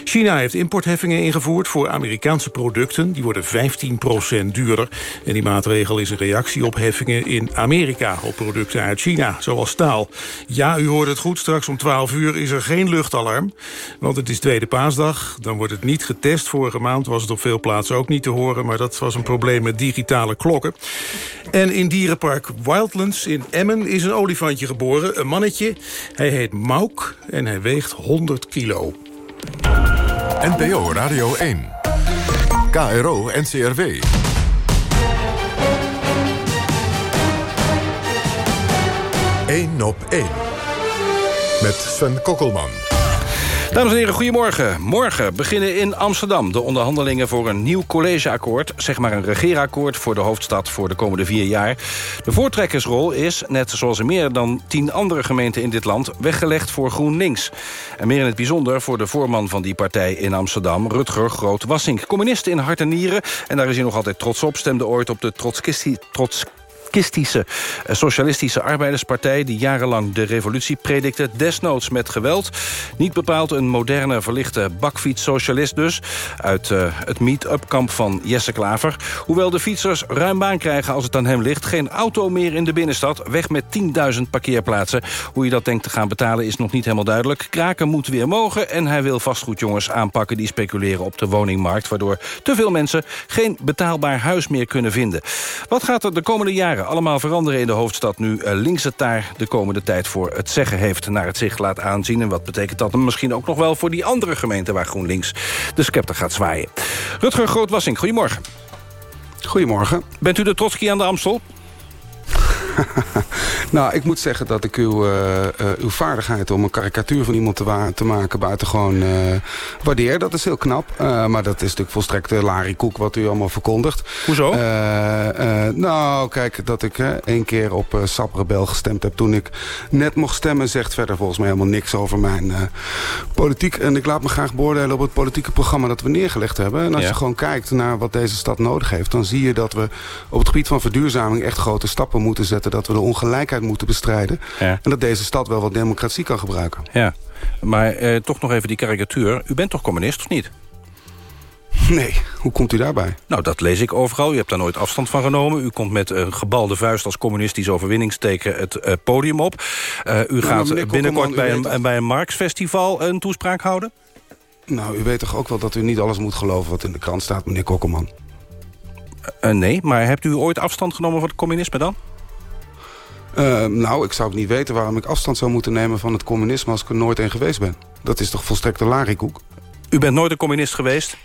China heeft importheffingen ingevoerd voor Amerikaanse producten. Die worden 15% duurder. En die maatregel is een reactie op heffingen in Amerika op producten uit China, zoals staal. Ja, u hoort het goed, straks om 12 uur is er geen luchtalarm. Want het is tweede paasdag, dan wordt het niet getest. Vorige maand was het op veel plaatsen ook niet te horen... maar dat was een probleem met digitale klokken. En in dierenpark Wildlands in Emmen is een olifantje geboren. Een mannetje, hij heet Mauk en hij weegt 100 kilo. NPO Radio 1. KRO NCRW. Eén op één. Met Sven Kokkelman. Dames en heren, goedemorgen. Morgen beginnen in Amsterdam de onderhandelingen voor een nieuw collegeakkoord. Zeg maar een regeerakkoord voor de hoofdstad voor de komende vier jaar. De voortrekkersrol is, net zoals in meer dan tien andere gemeenten in dit land... weggelegd voor GroenLinks. En meer in het bijzonder voor de voorman van die partij in Amsterdam... Rutger Groot-Wassink, communist in hart en nieren. En daar is hij nog altijd trots op. Stemde ooit op de Trotskisti... Trots eh, socialistische arbeiderspartij... die jarenlang de revolutie predikte, desnoods met geweld. Niet bepaald een moderne, verlichte bakfietssocialist dus... uit uh, het meet-up-kamp van Jesse Klaver. Hoewel de fietsers ruim baan krijgen als het aan hem ligt... geen auto meer in de binnenstad, weg met 10.000 parkeerplaatsen. Hoe je dat denkt te gaan betalen is nog niet helemaal duidelijk. Kraken moet weer mogen en hij wil vastgoedjongens aanpakken... die speculeren op de woningmarkt... waardoor te veel mensen geen betaalbaar huis meer kunnen vinden. Wat gaat er de komende jaren allemaal veranderen in de hoofdstad... nu eh, links het daar de komende tijd voor het zeggen heeft... naar het zicht laat aanzien. En wat betekent dat misschien ook nog wel voor die andere gemeenten... waar GroenLinks de scepter gaat zwaaien. Rutger Grootwassing, goedemorgen. Goedemorgen. Bent u de Trotsky aan de Amstel? nou, ik moet zeggen dat ik uw, uh, uh, uw vaardigheid om een karikatuur van iemand te, te maken buitengewoon uh, waardeer. Dat is heel knap. maar dat is natuurlijk volstrekt Larry Koek wat u allemaal verkondigt. Hoezo? nou, kijk, dat ik één keer op uh, Sap Rebel gestemd heb toen ik net mocht stemmen... zegt verder volgens mij helemaal niks over mijn politiek. En ik laat me graag beoordelen op het politieke programma dat we neergelegd hebben. En als ja. je gewoon kijkt naar wat deze stad nodig heeft... dan zie je dat we op het gebied van verduurzaming echt grote stappen moeten zetten. Dat we de ongelijkheid moeten bestrijden. Ja. En dat deze stad wel wat democratie kan gebruiken. Ja, maar eh, toch nog even die karikatuur. U bent toch communist of niet? Nee, hoe komt u daarbij? Nou, dat lees ik overal. U hebt daar nooit afstand van genomen. U komt met een gebalde vuist als communistisch overwinningsteken het uh, podium op. Uh, u nou, gaat binnenkort bij een, bij een Marx-festival een toespraak houden? Nou, u weet toch ook wel dat u niet alles moet geloven wat in de krant staat, meneer Kokkelman? Uh, nee, maar hebt u ooit afstand genomen van het communisme dan? Uh, nou, ik zou ook niet weten waarom ik afstand zou moeten nemen van het communisme... als ik er nooit een geweest ben. Dat is toch volstrekt een larikoek? U bent nooit een communist geweest?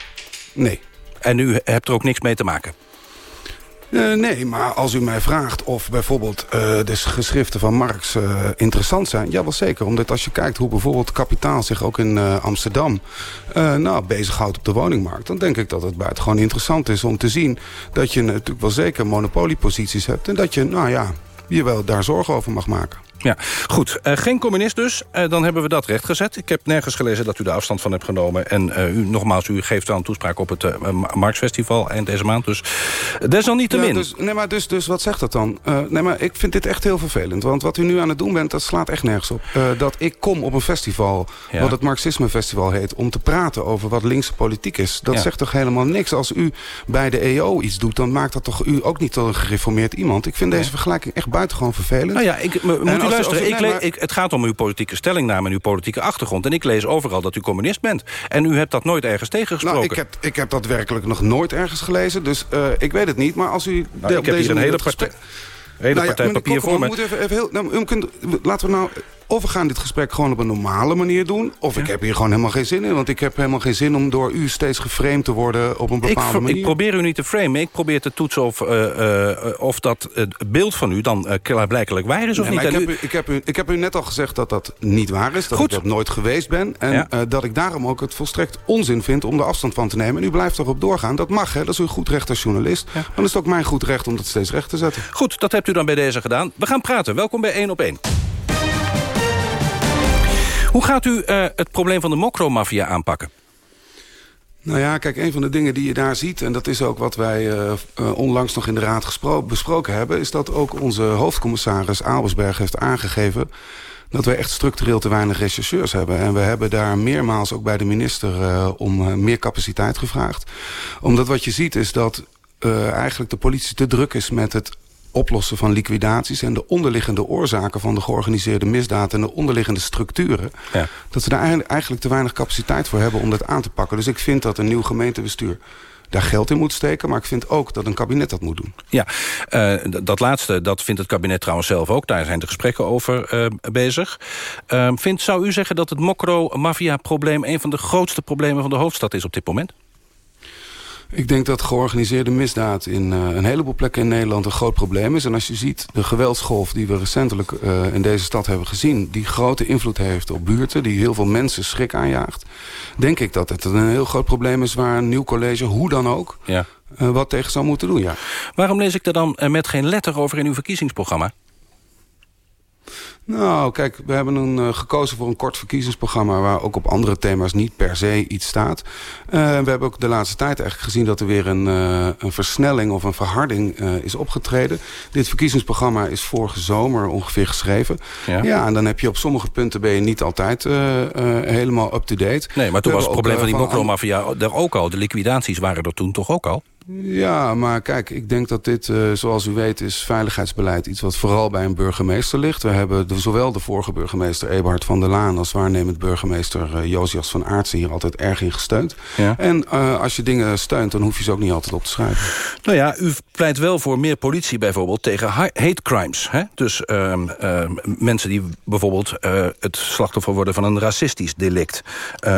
Nee. En u hebt er ook niks mee te maken? Uh, nee, maar als u mij vraagt of bijvoorbeeld uh, de geschriften van Marx uh, interessant zijn... ja, wel zeker. Omdat als je kijkt hoe bijvoorbeeld kapitaal zich ook in Amsterdam... nou, bezighoudt op de woningmarkt... dan denk ik dat het buitengewoon interessant is om te zien... dat je natuurlijk wel zeker monopolieposities hebt... en dat je, nou ja, je wel daar zorgen over mag maken. Ja, goed. Uh, geen communist dus. Uh, dan hebben we dat rechtgezet. Ik heb nergens gelezen dat u daar afstand van hebt genomen. En uh, u, nogmaals, u geeft wel een toespraak op het Marxfestival eind deze maand. Dus desalniettemin. Ja, dus, nee, maar dus, dus wat zegt dat dan? nee, maar ik vind dit echt heel vervelend. Want wat u nu aan het doen bent, dat slaat echt nergens op. dat ik kom op een festival, ja. wat het Marxisme Festival heet... om te praten over wat linkse politiek is. Dat ja. zegt toch helemaal niks. Als u bij de EO iets doet, dan maakt dat toch u ook niet tot een gereformeerd iemand. Ik vind deze vergelijking echt buitengewoon vervelend. Nou ja, ik, moet u ik nee, ik, het gaat om uw politieke stellingname en uw politieke achtergrond. En ik lees overal dat u communist bent. En u hebt dat nooit ergens tegengesproken. Nou, ik heb, ik heb dat werkelijk nog nooit ergens gelezen. Dus uh, ik weet het niet. Maar als u... Nou, ik heb hier een hele partij, hele nou ja, partij papier voor me. Even, even heel, nou, kunt, laten we nou of we gaan dit gesprek gewoon op een normale manier doen... of ja. ik heb hier gewoon helemaal geen zin in. Want ik heb helemaal geen zin om door u steeds geframed te worden op een bepaalde ik, manier. Ik probeer u niet te framen. Ik probeer te toetsen of, uh, uh, of dat uh, beeld van u dan blijkelijk waar is of nee, niet. Ik heb, u, ik, heb u, ik heb u net al gezegd dat dat niet waar is. Dat Goed. ik dat nooit geweest ben. En ja. dat ik daarom ook het volstrekt onzin vind om er afstand van te nemen. En u blijft erop doorgaan. Dat mag, hè? dat is uw goed recht als journalist. Ja. Dan is het ook mijn goed recht om dat steeds recht te zetten. Goed, dat hebt u dan bij deze gedaan. We gaan praten. Welkom bij 1 op 1. Hoe gaat u uh, het probleem van de mokromafia aanpakken? Nou ja, kijk, een van de dingen die je daar ziet... en dat is ook wat wij uh, uh, onlangs nog in de Raad besproken hebben... is dat ook onze hoofdcommissaris Albersberg heeft aangegeven... dat wij echt structureel te weinig rechercheurs hebben. En we hebben daar meermaals ook bij de minister om meer capaciteit gevraagd. Omdat wat je ziet is dat eigenlijk de politie te druk is met het oplossen van liquidaties... en de onderliggende oorzaken van de georganiseerde misdaad... en de onderliggende structuren... Ja. dat ze daar eigenlijk te weinig capaciteit voor hebben om dat aan te pakken. Dus ik vind dat een nieuw gemeentebestuur daar geld in moet steken. Maar ik vind ook dat een kabinet dat moet doen. Ja, uh, dat laatste, dat vindt het kabinet trouwens zelf ook. Daar zijn de gesprekken over uh, bezig. Uh, vindt, zou u zeggen dat het mokro-maffia-probleem... een van de grootste problemen van de hoofdstad is op dit moment? Ik denk dat georganiseerde misdaad in uh, een heleboel plekken in Nederland een groot probleem is. En als je ziet de geweldsgolf die we recentelijk uh, in deze stad hebben gezien... die grote invloed heeft op buurten, die heel veel mensen schrik aanjaagt... denk ik dat het een heel groot probleem is waar een nieuw college, hoe dan ook... Ja. Uh, wat tegen zou moeten doen, ja. Waarom lees ik er dan met geen letter over in uw verkiezingsprogramma? Nou, kijk, we hebben een, uh, gekozen voor een kort verkiezingsprogramma... waar ook op andere thema's niet per se iets staat. Uh, we hebben ook de laatste tijd eigenlijk gezien... dat er weer een, uh, een versnelling of een verharding is opgetreden. Dit verkiezingsprogramma is vorige zomer ongeveer geschreven. Ja, ja en dan heb je op sommige punten... ben je niet altijd helemaal up-to-date. Nee, maar toen was het probleem van die mokromafia er ook al. De liquidaties waren er toen toch ook al? Ja, maar kijk, ik denk dat dit, uh, zoals u weet, is veiligheidsbeleid iets wat vooral bij een burgemeester ligt. We hebben de, zowel de vorige burgemeester Eberhard van der Laan als waarnemend burgemeester uh, Josias van Aartsen hier altijd erg in gesteund. Ja. En uh, als je dingen steunt, dan hoef je ze ook niet altijd op te schrijven. Nou ja, u pleit wel voor meer politie bijvoorbeeld tegen hate crimes. Hè? Dus um, um, mensen die bijvoorbeeld het slachtoffer worden van een racistisch delict.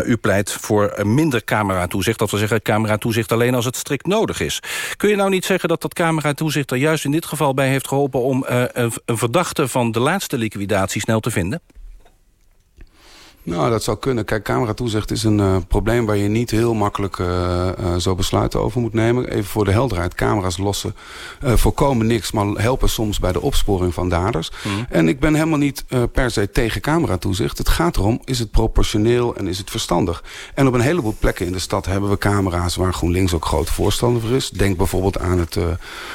u pleit voor minder cameratoezicht, dat we zeggen cameratoezicht alleen als het strikt nodig is. Kun je nou niet zeggen dat dat cameratoezicht er juist in dit geval bij heeft geholpen... om uh, een, een verdachte van de laatste liquidatie snel te vinden? Nou, dat zou kunnen. Kijk, cameratoezicht is een uh, probleem waar je niet heel makkelijk uh, uh, zo besluiten over moet nemen. Even voor de helderheid. Camera's lossen voorkomen niks, maar helpen soms bij de opsporing van daders. Mm. En ik ben helemaal niet per se tegen cameratoezicht. Het gaat erom, is het proportioneel en is het verstandig? En op een heleboel plekken in de stad hebben we camera's waar GroenLinks ook grote voorstander voor is. Denk bijvoorbeeld aan het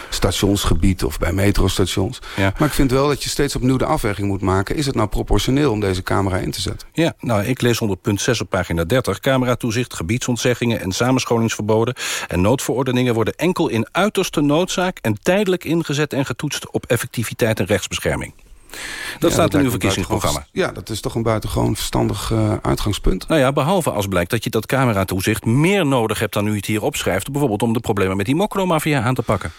stationsgebied of bij metrostations. Ja. Maar ik vind wel dat je steeds opnieuw de afweging moet maken. Is het nou proportioneel om deze camera in te zetten? Ja, nou, ik lees onder punt 6 op pagina 30. Cameratoezicht, gebiedsontzeggingen en samenscholingsverboden... en noodverordeningen worden enkel in uiterste noodzaak... en tijdelijk ingezet en getoetst op effectiviteit en rechtsbescherming. Dat Ja, staat in uw verkiezingsprogramma. Ja, dat is toch een buitengewoon verstandig uh, uitgangspunt. Nou ja, behalve als blijkt dat je dat cameratoezicht meer nodig hebt... dan u het hier opschrijft, bijvoorbeeld om de problemen met die mokromafia aan te pakken.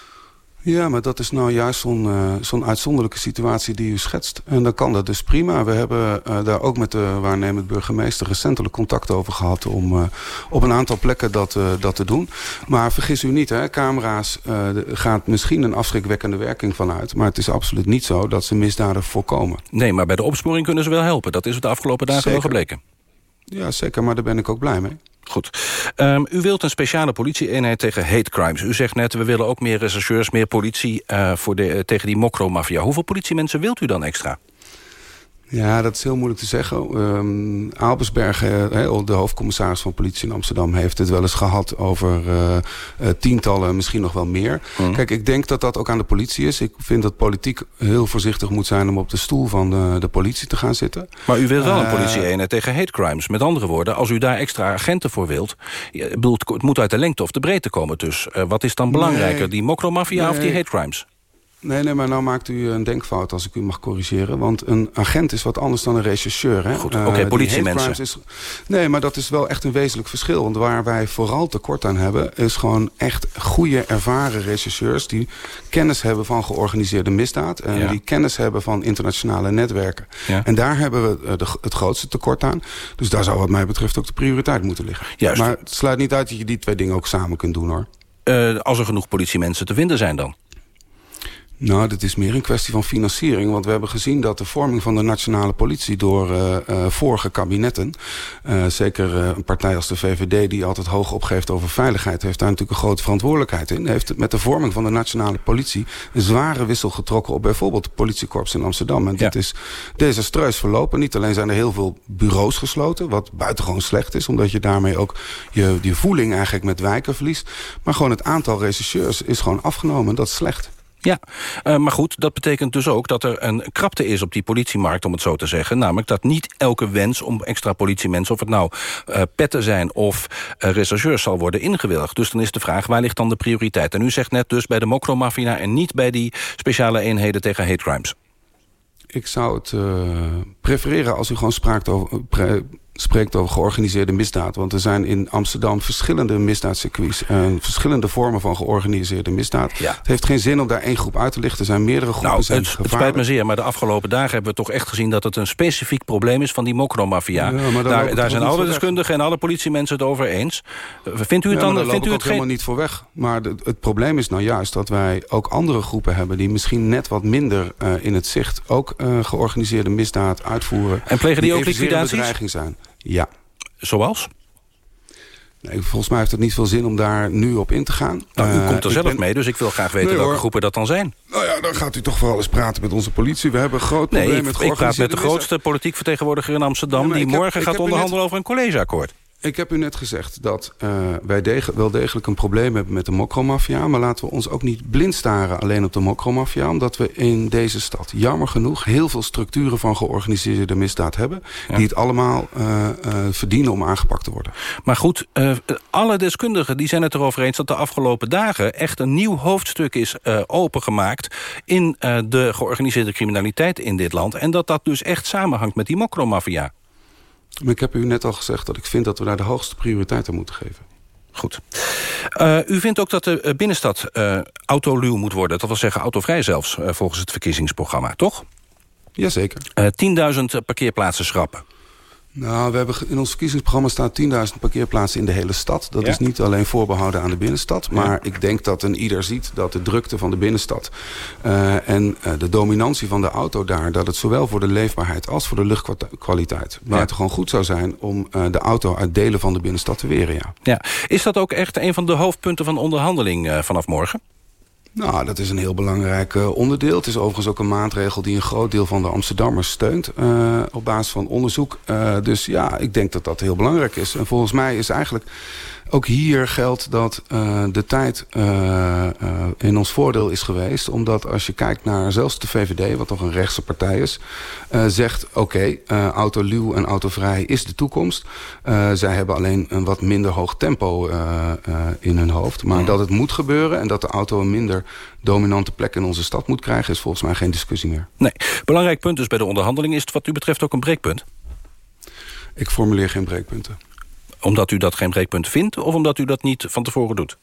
Ja, maar dat is nou juist zo'n uh, zo'n uitzonderlijke situatie die u schetst. En dan kan dat dus prima. We hebben uh, daar ook met de waarnemend burgemeester recentelijk contact over gehad... om uh, op een aantal plekken dat, dat te doen. Maar vergis u niet, hè, camera's er gaat misschien een afschrikwekkende werking van uit. Maar het is absoluut niet zo dat ze misdaden voorkomen. Nee, maar bij de opsporing kunnen ze wel helpen. Dat is de afgelopen dagen wel Zeker. gebleken. Ja, zeker, maar daar ben ik ook blij mee. Goed. Um, u wilt een speciale politieeenheid tegen hate crimes. U zegt net, we willen ook meer rechercheurs, meer politie uh, voor de, uh, tegen die mokromafia. Hoeveel politiemensen wilt u dan extra? Ja, dat is heel moeilijk te zeggen. Um, Aalbersbergen, de hoofdcommissaris van politie in Amsterdam... heeft het wel eens gehad over uh, uh, tientallen, misschien nog wel meer. Mm. Kijk, ik denk dat dat ook aan de politie is. Ik vind dat politiek heel voorzichtig moet zijn... om op de stoel van de, de politie te gaan zitten. Maar u wilt wel een politie-eenheid tegen hate crimes. Met andere woorden, als u daar extra agenten voor wilt... bedoel, het moet uit de lengte of de breedte komen. Dus uh, wat is dan belangrijker, Nee. die mokromafia of die hate crimes? Nee, nee, maar nou maakt u een denkfout als ik u mag corrigeren. Want een agent is wat anders dan een rechercheur. Hè? Goed, Eh, oké, politiemensen. Is, nee, maar dat is wel echt een wezenlijk verschil. Want waar wij vooral tekort aan hebben... is gewoon echt goede, ervaren rechercheurs... die kennis hebben van georganiseerde misdaad... en Ja. die kennis hebben van internationale netwerken. Ja. En daar hebben we eh, de, het grootste tekort aan. Dus daar zou wat mij betreft ook de prioriteit moeten liggen. Juist. Maar het sluit niet uit dat je die twee dingen ook samen kunt doen, hoor. Uh, als er genoeg politiemensen te vinden zijn dan? Nou, dit is meer een kwestie van financiering. Want we hebben gezien dat de vorming van de nationale politie... door uh, uh, vorige kabinetten... Uh, zeker een partij als de VVD die altijd hoog opgeeft over veiligheid... heeft daar natuurlijk een grote verantwoordelijkheid in. Heeft met de vorming van de nationale politie... een zware wissel getrokken op bijvoorbeeld het politiekorps in Amsterdam. En dit Ja. is desastreus verlopen. Niet alleen zijn er heel veel bureaus gesloten... wat buitengewoon slecht is... omdat je daarmee ook je, je voeling eigenlijk met wijken verliest... maar gewoon het aantal rechercheurs is gewoon afgenomen. Dat is slecht. Ja, uh, maar goed, dat betekent dus ook dat er een krapte is op die politiemarkt, om het zo te zeggen. Namelijk dat niet elke wens om extra politiemensen, of het nou uh, petten zijn of uh, rechercheurs, zal worden ingewilligd. Dus dan is de vraag, waar ligt dan de prioriteit? En u zegt net dus bij de mokromafia en niet bij die speciale eenheden tegen hate crimes. Ik zou het prefereren als u gewoon spraakt over, spreekt over georganiseerde misdaad. Want er zijn in Amsterdam verschillende misdaadcircuits... en verschillende vormen van georganiseerde misdaad. Het heeft geen zin om daar één groep uit te lichten. Er zijn meerdere groepen. Nou, het, het spijt me zeer, maar de afgelopen dagen hebben we toch echt gezien... dat het een specifiek probleem is van die mokromafia. Ja, daar daar zijn alle deskundigen en alle politiemensen het over eens. Vindt u het dan vindt u het geen... helemaal niet voor weg. Maar de- het probleem is nou juist dat wij ook andere groepen hebben... die misschien net wat minder eh, in het zicht ook eh, georganiseerde misdaad uitvoeren. En plegen die ook liquidaties? bedreiging zijn. Ja. Zoals? Nee, volgens mij heeft het niet veel zin om daar nu op in te gaan. Nou, u Eh, komt er zelf ben- mee, dus ik wil graag weten Nee, welke groepen dat dan zijn. Nou ja, dan gaat u toch vooral eens praten met onze politie. We hebben een groot Nee, probleem ik, met ik praat met georganiseerde de grootste politiek vertegenwoordiger in Amsterdam... Ja, die heb- morgen gaat net- onderhandelen over een collegeakkoord. Ik heb u net gezegd dat eh, wij wel degelijk een probleem hebben met de mokromafia. Maar laten we ons ook niet blind staren alleen op de mokromafia. Omdat we in deze stad jammer genoeg heel veel structuren van georganiseerde misdaad hebben. Die het allemaal eh, eh, verdienen om aangepakt te worden. Maar goed, alle deskundigen die zijn het erover eens... dat de afgelopen dagen echt een nieuw hoofdstuk is opengemaakt... in de georganiseerde criminaliteit in dit land. En dat dat dus echt samenhangt met die mokromafia. Maar ik heb u net al gezegd dat ik vind dat we daar de hoogste prioriteit aan moeten geven. Goed. Eh, u vindt ook dat de eh, binnenstad eh autoluw moet worden. Dat wil zeggen autovrij zelfs, volgens het verkiezingsprogramma, toch? Jazeker. Eh 10.000 parkeerplaatsen schrappen. Nou, we hebben in ons verkiezingsprogramma staan 10.000 parkeerplaatsen in de hele stad. Dat Ja. is niet alleen voorbehouden aan de binnenstad. Maar ik denk dat een ieder ziet dat de drukte van de binnenstad... eh, en eh, de dominantie van de auto daar... dat het zowel voor de leefbaarheid als voor de luchtkwaliteit... buitengewoon goed zou zijn om eh, de auto uit delen van de binnenstad te weren, ja. Ja. Is dat ook echt een van de hoofdpunten van onderhandeling vanaf morgen? Nou, dat is een heel belangrijk eh, onderdeel. Het is overigens ook een maatregel die een groot deel van de Amsterdammers steunt... eh, op basis van onderzoek. Eh, dus ja, ik denk dat dat heel belangrijk is. En volgens mij is eigenlijk ook hier geldt dat eh, de tijd eh, eh, in ons voordeel is geweest. Omdat als je kijkt naar zelfs de VVD, wat toch een rechtse partij is... zegt, oké, eh, autoluw en autovrij is de toekomst. Zij hebben alleen een wat minder hoog tempo in hun hoofd. Maar dat het moet gebeuren en dat de auto een minder dominante plek in onze stad moet krijgen... is volgens mij geen discussie meer. Nee. Belangrijk punt dus bij de onderhandeling is het wat u betreft ook een breekpunt. Ik formuleer geen breekpunten. Omdat u dat geen breekpunt vindt of omdat u dat niet van tevoren doet?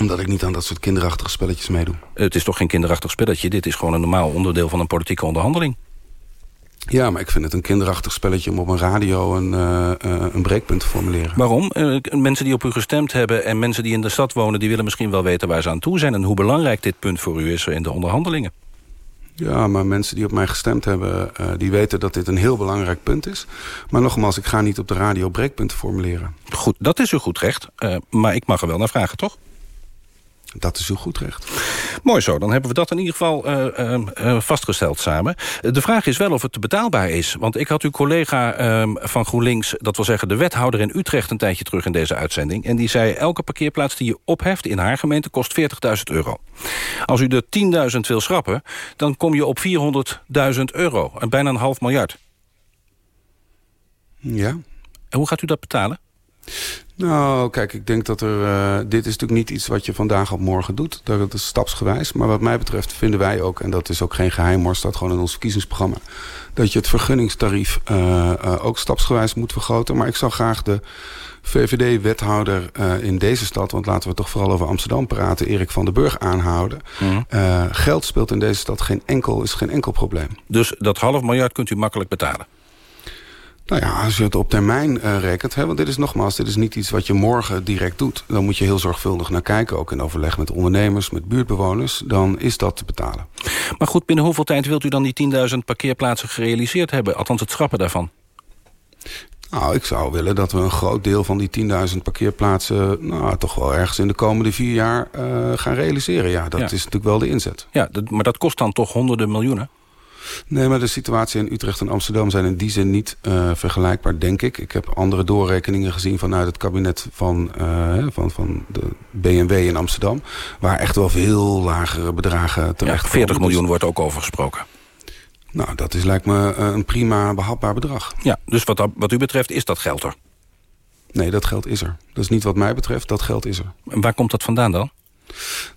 Omdat ik niet aan dat soort kinderachtige spelletjes meedoe. Het is toch geen kinderachtig spelletje? Dit is gewoon een normaal onderdeel van een politieke onderhandeling. Ja, maar ik vind het een kinderachtig spelletje om op een radio een, eh, een breekpunt te formuleren. Waarom? Eh, mensen die op u gestemd hebben en mensen die in de stad wonen... die willen misschien wel weten waar ze aan toe zijn... en hoe belangrijk dit punt voor u is in de onderhandelingen. Ja, maar mensen die op mij gestemd hebben... eh, die weten dat dit een heel belangrijk punt is. Maar nogmaals, ik ga niet op de radio breekpunten formuleren. Goed, dat is uw goed recht. eh, maar ik mag er wel naar vragen, toch? Dat is uw goed recht. Mooi zo, dan hebben we dat in ieder geval eh, eh, eh, vastgesteld samen. De vraag is wel of het betaalbaar is. Want ik had uw collega eh, van GroenLinks... dat wil zeggen de wethouder in Utrecht een tijdje terug in deze uitzending... en die zei elke parkeerplaats die je opheft in haar gemeente kost 40.000 euro. Als u de 10.000 wil schrappen, dan kom je op 400.000 euro. En bijna een half miljard. Ja. En hoe gaat u dat betalen? Nou, kijk, ik denk dat er... eh, dit is natuurlijk niet iets wat je vandaag op morgen doet. Dat is stapsgewijs. Maar wat mij betreft vinden wij ook... en dat is ook geen geheim, maar staat gewoon in ons verkiezingsprogramma... dat je het vergunningstarief eh, eh, ook stapsgewijs moet vergroten. Maar ik zou graag de VVD-wethouder in deze stad... want laten we toch vooral over Amsterdam praten... Erik van den Burg aanhouden. Eh, geld speelt in deze stad geen enkel, is geen enkel probleem. Dus dat half miljard kunt u makkelijk betalen? Nou ja, als je het op termijn eh, rekent... Hè, want dit is nogmaals, dit is niet iets wat je morgen direct doet... dan moet je heel zorgvuldig naar kijken, ook in overleg met ondernemers... met buurtbewoners, dan is dat te betalen. Maar goed, binnen hoeveel tijd wilt u dan die 10.000 parkeerplaatsen gerealiseerd hebben? Althans het schrappen daarvan. Nou, ik zou willen dat we een groot deel van die 10.000 parkeerplaatsen... nou, toch wel ergens in de komende vier jaar eh, gaan realiseren. Ja, dat Ja. is natuurlijk wel de inzet. Ja, dat, maar dat kost dan toch honderden miljoenen? Nee, maar de situatie in Utrecht en Amsterdam zijn in die zin niet eh, vergelijkbaar, denk ik. Ik heb andere doorrekeningen gezien vanuit het kabinet van, eh, van, van de BMW in Amsterdam. Waar echt wel veel lagere bedragen Ja, terecht 40 miljoen wordt ook over gesproken. Nou, dat is lijkt me eh, een prima behapbaar bedrag. Ja, dus wat, wat u betreft is dat geld er. Nee, dat geld is er. Dat is niet wat mij betreft, dat geld is er. En waar komt dat vandaan dan?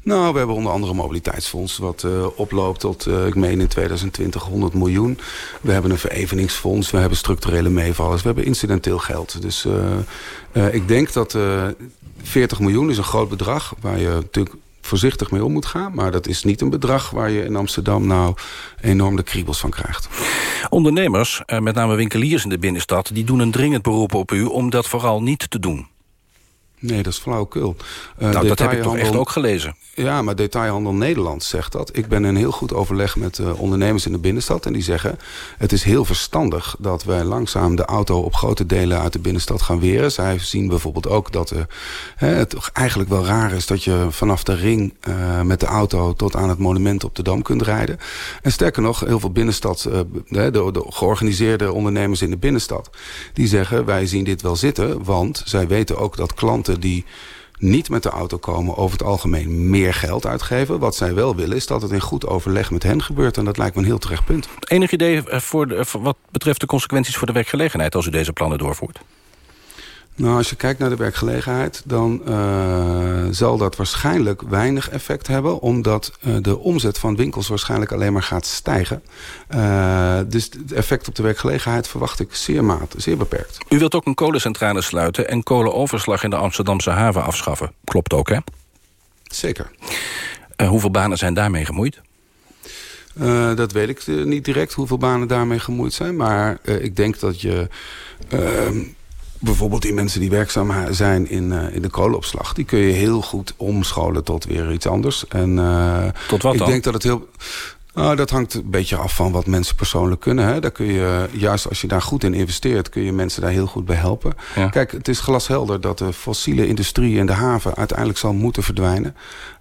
Nou, we hebben onder andere een mobiliteitsfonds... wat uh, oploopt tot, uh, ik meen in 2020, 100 miljoen. We hebben een vereveningsfonds, we hebben structurele meevallers... we hebben incidenteel geld. Dus uh, ik denk dat 40 miljoen is een groot bedrag... waar je natuurlijk voorzichtig mee om moet gaan. Maar dat is niet een bedrag waar je in Amsterdam nou enorm de kriebels van krijgt. Ondernemers, met name winkeliers in de binnenstad... die doen een dringend beroep op u om dat vooral niet te doen. Nee, dat is flauwekul. Uh, nou, dat heb ik toch echt ook gelezen. Ja, maar Detailhandel Nederland zegt dat. Ik ben in heel goed overleg met uh, ondernemers in de binnenstad. En die zeggen, het is heel verstandig dat wij langzaam de auto op grote delen uit de binnenstad gaan weren. Zij zien bijvoorbeeld ook dat uh, het eigenlijk wel raar is dat je vanaf de ring met de auto tot aan het monument op de Dam kunt rijden. En sterker nog, heel veel binnenstad, de, de georganiseerde ondernemers in de binnenstad, die zeggen, wij zien dit wel zitten. Want zij weten ook dat klanten die niet met de auto komen... over het algemeen meer geld uitgeven. Wat zij wel willen is dat het in goed overleg met hen gebeurt. En dat lijkt me een heel terecht punt. Enig idee de, voor wat betreft de consequenties voor de werkgelegenheid... als u deze plannen doorvoert? Nou, als je kijkt naar de werkgelegenheid... dan uh, zal dat waarschijnlijk weinig effect hebben... omdat uh, de omzet van winkels waarschijnlijk alleen maar gaat stijgen. Uh, dus het effect op de werkgelegenheid verwacht ik zeer maat, zeer beperkt. U wilt ook een kolencentrale sluiten... en kolenoverslag in de Amsterdamse haven afschaffen. Klopt ook, hè? Zeker. hoeveel banen zijn daarmee gemoeid? Uh, dat weet ik niet direct hoeveel banen daarmee gemoeid zijn. Maar uh, ik denk dat je ehm, bijvoorbeeld die mensen die werkzaam zijn in, uh, in de kolenopslag... die kun je heel goed omscholen tot weer iets anders. En, uh, tot wat ik dan? denk dat het heel... Nou, dat hangt een beetje af van wat mensen persoonlijk kunnen. Hè. Daar kun je, juist als je daar goed in investeert... kun je mensen daar heel goed bij helpen. Ja. Kijk, het is glashelder dat de fossiele industrie en de haven... uiteindelijk zal moeten verdwijnen.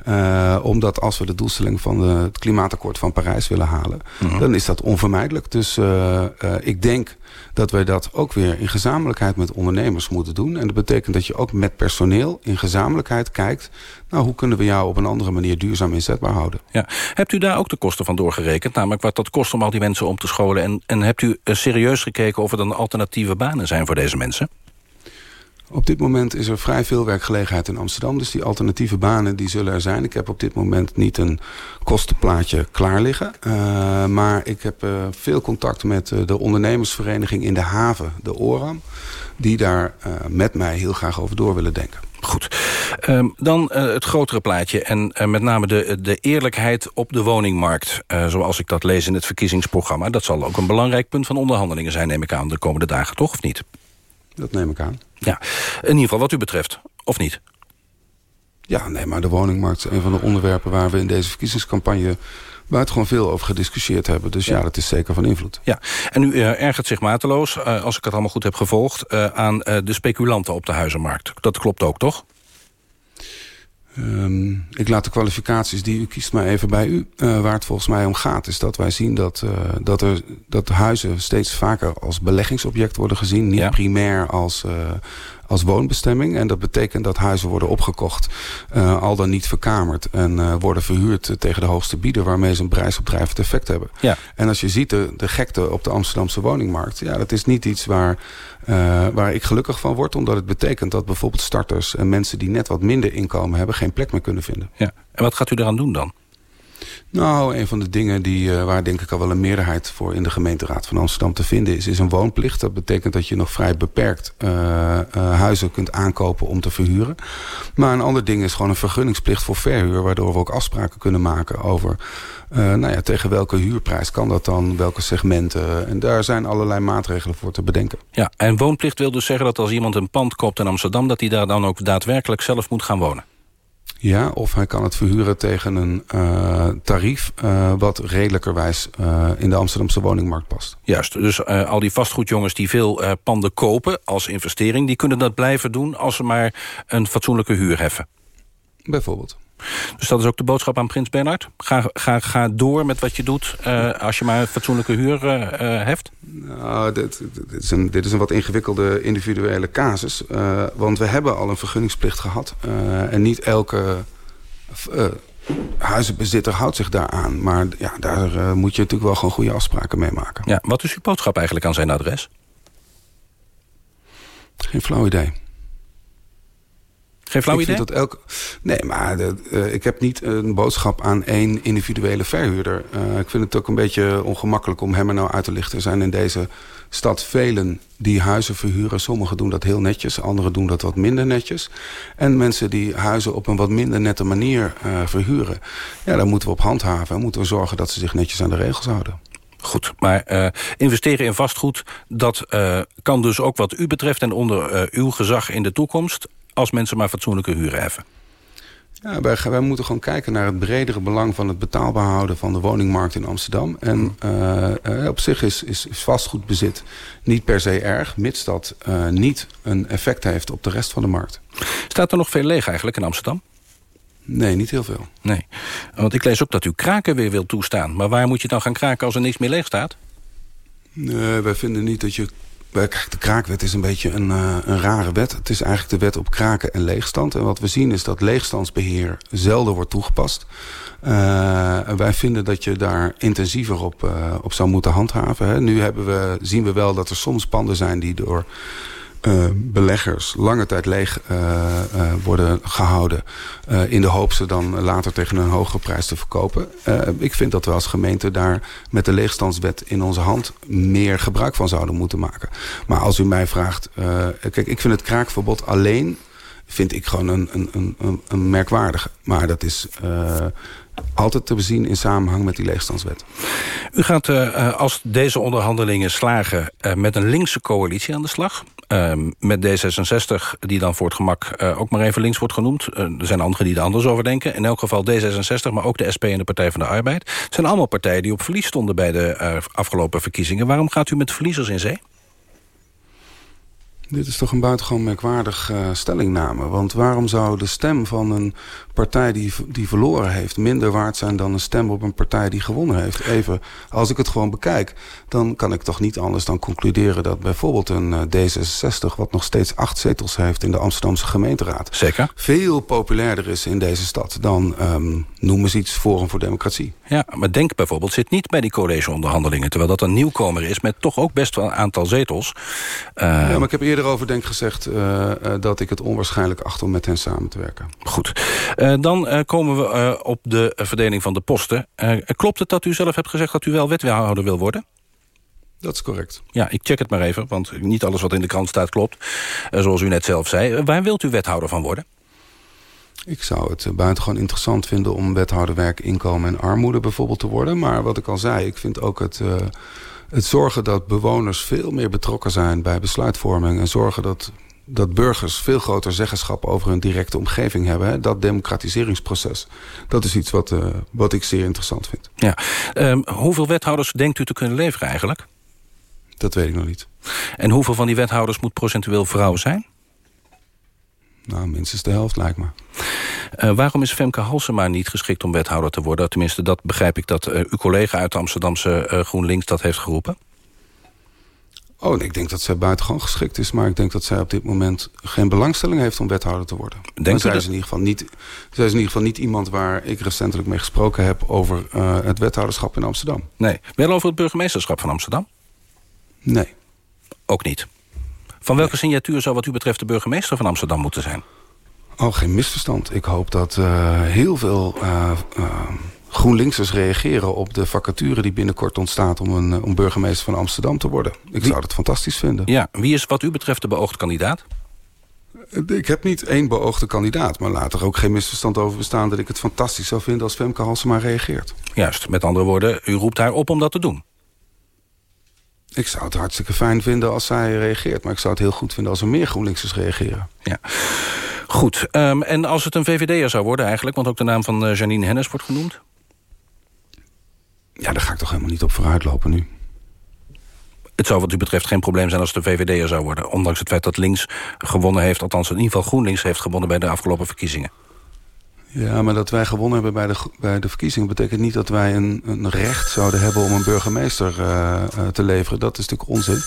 Uh, omdat als we de doelstelling van de, het klimaatakkoord van Parijs willen halen... Mm -hmm. dan is dat onvermijdelijk. Dus uh, uh, ik denk dat wij dat ook weer in gezamenlijkheid met ondernemers moeten doen. En dat betekent dat je ook met personeel in gezamenlijkheid kijkt... nou, hoe kunnen we jou op een andere manier duurzaam inzetbaar houden. Ja. Hebt u daar ook de kosten van doorgerekend? Namelijk wat dat kost om al die mensen om te scholen. En, en hebt u serieus gekeken of er dan alternatieve banen zijn voor deze mensen? Op dit moment is er vrij veel werkgelegenheid in Amsterdam. Dus die alternatieve banen die zullen er zijn. Ik heb op dit moment niet een kostenplaatje klaar liggen. Uh, maar ik heb uh, veel contact met uh, de ondernemersvereniging in de haven, de ORAM. Die daar met mij heel graag over door willen denken. Goed. Um, dan het grotere plaatje en met name de, de eerlijkheid op de woningmarkt. Zoals ik dat lees in het verkiezingsprogramma. Dat zal ook een belangrijk punt van onderhandelingen zijn, neem ik aan, de komende dagen, toch? Of niet? Dat neem ik aan. Ja, in ieder geval wat u betreft, of niet? Ja, nee, maar de woningmarkt is een van de onderwerpen... waar we in deze verkiezingscampagne buitengewoon veel over gediscussieerd hebben. Dus ja, ja dat is zeker van invloed. Ja, en u uh, ergert zich mateloos, uh, als ik het allemaal goed heb gevolgd... Uh, aan de speculanten op de huizenmarkt. Dat klopt ook, toch? Um, ik laat de kwalificaties die u kiest maar even bij u. Uh, waar het volgens mij om gaat is dat wij zien dat, uh, dat, er, dat huizen steeds vaker als beleggingsobject worden gezien. Niet ja. primair als, uh, als woonbestemming. En dat betekent dat huizen worden opgekocht, uh, al dan niet verkamerd. En uh, worden verhuurd tegen de hoogste bieder, waarmee ze een prijsopdrijvend effect hebben. Ja. En als je ziet de, de gekte op de Amsterdamse woningmarkt, ja, dat is niet iets waar, uh, waar ik gelukkig van word. Omdat het betekent dat bijvoorbeeld starters en mensen die net wat minder inkomen hebben, geen plek meer kunnen vinden. Ja. En wat gaat u eraan doen dan? Nou, een van de dingen die, uh, waar denk ik al wel een meerderheid voor in de gemeenteraad van Amsterdam te vinden is, is een woonplicht. Dat betekent dat je nog vrij beperkt uh, uh, huizen kunt aankopen om te verhuren. Maar een ander ding is gewoon een vergunningsplicht voor verhuur, waardoor we ook afspraken kunnen maken over nou ja, tegen welke huurprijs kan dat dan, welke segmenten. En daar zijn allerlei maatregelen voor te bedenken. Ja, en woonplicht wil dus zeggen dat als iemand een pand koopt in Amsterdam, dat hij daar dan ook daadwerkelijk zelf moet gaan wonen. Ja, of hij kan het verhuren tegen een uh, tarief uh, wat redelijkerwijs uh, in de Amsterdamse woningmarkt past. Juist, dus al die vastgoedjongens die veel panden kopen als investering... die kunnen dat blijven doen als ze maar een fatsoenlijke huur heffen. Bijvoorbeeld. Dus dat is ook de boodschap aan Prins Bernhard? Ga, ga, ga door met wat je doet als je maar een fatsoenlijke huur heft? Nou, dit, dit, is een, dit is een wat ingewikkelde individuele casus. want we hebben al een vergunningsplicht gehad. en niet elke uh, huizenbezitter houdt zich daaraan. Maar ja, daar uh, moet je natuurlijk wel gewoon goede afspraken mee maken. Ja, wat is uw boodschap eigenlijk aan zijn adres? Geen flauw idee. Geen flauw ik idee? Vind dat elk... Nee, maar de, uh, ik heb niet een boodschap aan één individuele verhuurder. Uh, ik vind het ook een beetje ongemakkelijk om hem er nou uit te lichten. Er zijn in deze stad velen die huizen verhuren. Sommigen doen dat heel netjes, anderen doen dat wat minder netjes. En mensen die huizen op een wat minder nette manier uh, verhuren. Ja, daar moeten we op handhaven. En moeten we zorgen dat ze zich netjes aan de regels houden. Goed, maar uh, investeren in vastgoed... dat uh, kan dus ook wat u betreft en onder uh, uw gezag in de toekomst... als mensen maar fatsoenlijke huren heffen. Ja, wij, wij, moeten gewoon kijken naar het bredere belang van het betaalbaar houden van de woningmarkt in Amsterdam. En uh, op zich is, is, vastgoedbezit niet per se erg, mits dat uh, niet een effect heeft op de rest van de markt. Staat er nog veel leeg eigenlijk in Amsterdam? Nee, niet heel veel. Nee, want ik lees ook dat u kraken weer wilt toestaan. Maar waar moet je dan gaan kraken als er niks meer leeg staat? Nee, wij vinden niet dat je Kijk, de kraakwet is een beetje een, uh, een rare wet. Het is eigenlijk de wet op kraken en leegstand. En wat we zien is dat leegstandsbeheer zelden wordt toegepast. Uh, wij vinden dat je daar intensiever op, op zou moeten handhaven. Hè. Nu hebben we, zien we wel dat er soms panden zijn die door... Uh, beleggers lange tijd leeg uh, uh, worden gehouden... in de hoop ze dan later tegen een hogere prijs te verkopen. ik vind dat we als gemeente daar met de leegstandswet in onze hand... meer gebruik van zouden moeten maken. Maar als u mij vraagt... kijk, ik vind het kraakverbod alleen... vind ik gewoon een, een, een, een merkwaardige. Maar dat is altijd te bezien in samenhang met die leegstandswet. U gaat uh, als deze onderhandelingen slagen met een linkse coalitie aan de slag. Uh, met D66, die dan voor het gemak ook maar even links wordt genoemd. er zijn anderen die er anders over denken. In elk geval D66, maar ook de SP en de Partij van de Arbeid. Zijn allemaal partijen die op verlies stonden bij de afgelopen verkiezingen. Waarom gaat u met verliezers in zee? Dit is toch een buitengewoon merkwaardig stellingname. Want waarom zou de stem van een partij die, die verloren heeft... minder waard zijn dan een stem op een partij die gewonnen heeft? Even, als ik het gewoon bekijk... dan kan ik toch niet anders dan concluderen... dat bijvoorbeeld een uh, D66... wat nog steeds acht zetels heeft in de Amsterdamse gemeenteraad... Zeker. veel populairder is in deze stad... dan, um, noem eens iets, Forum voor Democratie. Ja, maar Denk bijvoorbeeld zit niet bij die collegeonderhandelingen... terwijl dat een nieuwkomer is met toch ook best wel een aantal zetels. Uh, ja, maar ik heb eerder over Denk gezegd uh, uh, dat ik het onwaarschijnlijk acht om met hen samen te werken. Goed. Uh, dan komen we op de verdeling van de posten. klopt het dat u zelf hebt gezegd dat u wel wethouder wil worden? Dat is correct. Ja, ik check het maar even, want niet alles wat in de krant staat klopt. zoals u net zelf zei. waar wilt u wethouder van worden? Ik zou het buitengewoon interessant vinden om wethouderwerk, inkomen en armoede bijvoorbeeld te worden. Maar wat ik al zei, ik vind ook het het zorgen dat bewoners veel meer betrokken zijn bij besluitvorming... en zorgen dat, dat burgers veel groter zeggenschap over hun directe omgeving hebben... Hè, dat democratiseringsproces, dat is iets wat, uh, wat ik zeer interessant vind. Ja. Um, hoeveel wethouders denkt u te kunnen leveren eigenlijk? Dat weet ik nog niet. En hoeveel van die wethouders moet procentueel vrouw zijn? Nou, minstens de helft lijkt me. Uh, waarom is Femke Halsema niet geschikt om wethouder te worden? Tenminste, dat begrijp ik dat uh, uw collega uit de Amsterdamse GroenLinks dat heeft geroepen. Oh, ik denk dat zij buitengewoon geschikt is. Maar ik denk dat zij op dit moment geen belangstelling heeft om wethouder te worden. Denk zij, dat... is in ieder geval niet, zij is in ieder geval niet iemand waar ik recentelijk mee gesproken heb... over uh, het wethouderschap in Amsterdam. Nee. Wel over het burgemeesterschap van Amsterdam? Nee. Ook niet? Van welke signatuur zou wat u betreft de burgemeester van Amsterdam moeten zijn? Oh, geen misverstand. Ik hoop dat uh, heel veel uh, GroenLinksers reageren op de vacature die binnenkort ontstaat om een om burgemeester van Amsterdam te worden. Ik wie? zou dat fantastisch vinden. Ja, wie is wat u betreft de beoogde kandidaat? Ik heb niet één beoogde kandidaat, maar laat er ook geen misverstand over bestaan dat ik het fantastisch zou vinden als Femke Halsema reageert. Juist, met andere woorden, u roept haar op om dat te doen. Ik zou het hartstikke fijn vinden als zij reageert. Maar ik zou het heel goed vinden als er meer GroenLinksers reageren. Ja. Goed. Um, en als het een VVD'er zou worden eigenlijk... want ook de naam van uh, Janine Hennis wordt genoemd? Ja, daar ga ik toch helemaal niet op vooruitlopen nu. Het zou wat u betreft geen probleem zijn als het een VVD'er zou worden. Ondanks het feit dat links gewonnen heeft... althans in ieder geval GroenLinks heeft gewonnen bij de afgelopen verkiezingen. Ja, maar dat wij gewonnen hebben bij de, bij de verkiezingen... betekent niet dat wij een, een recht zouden hebben om een burgemeester uh, uh, te leveren. Dat is natuurlijk onzin.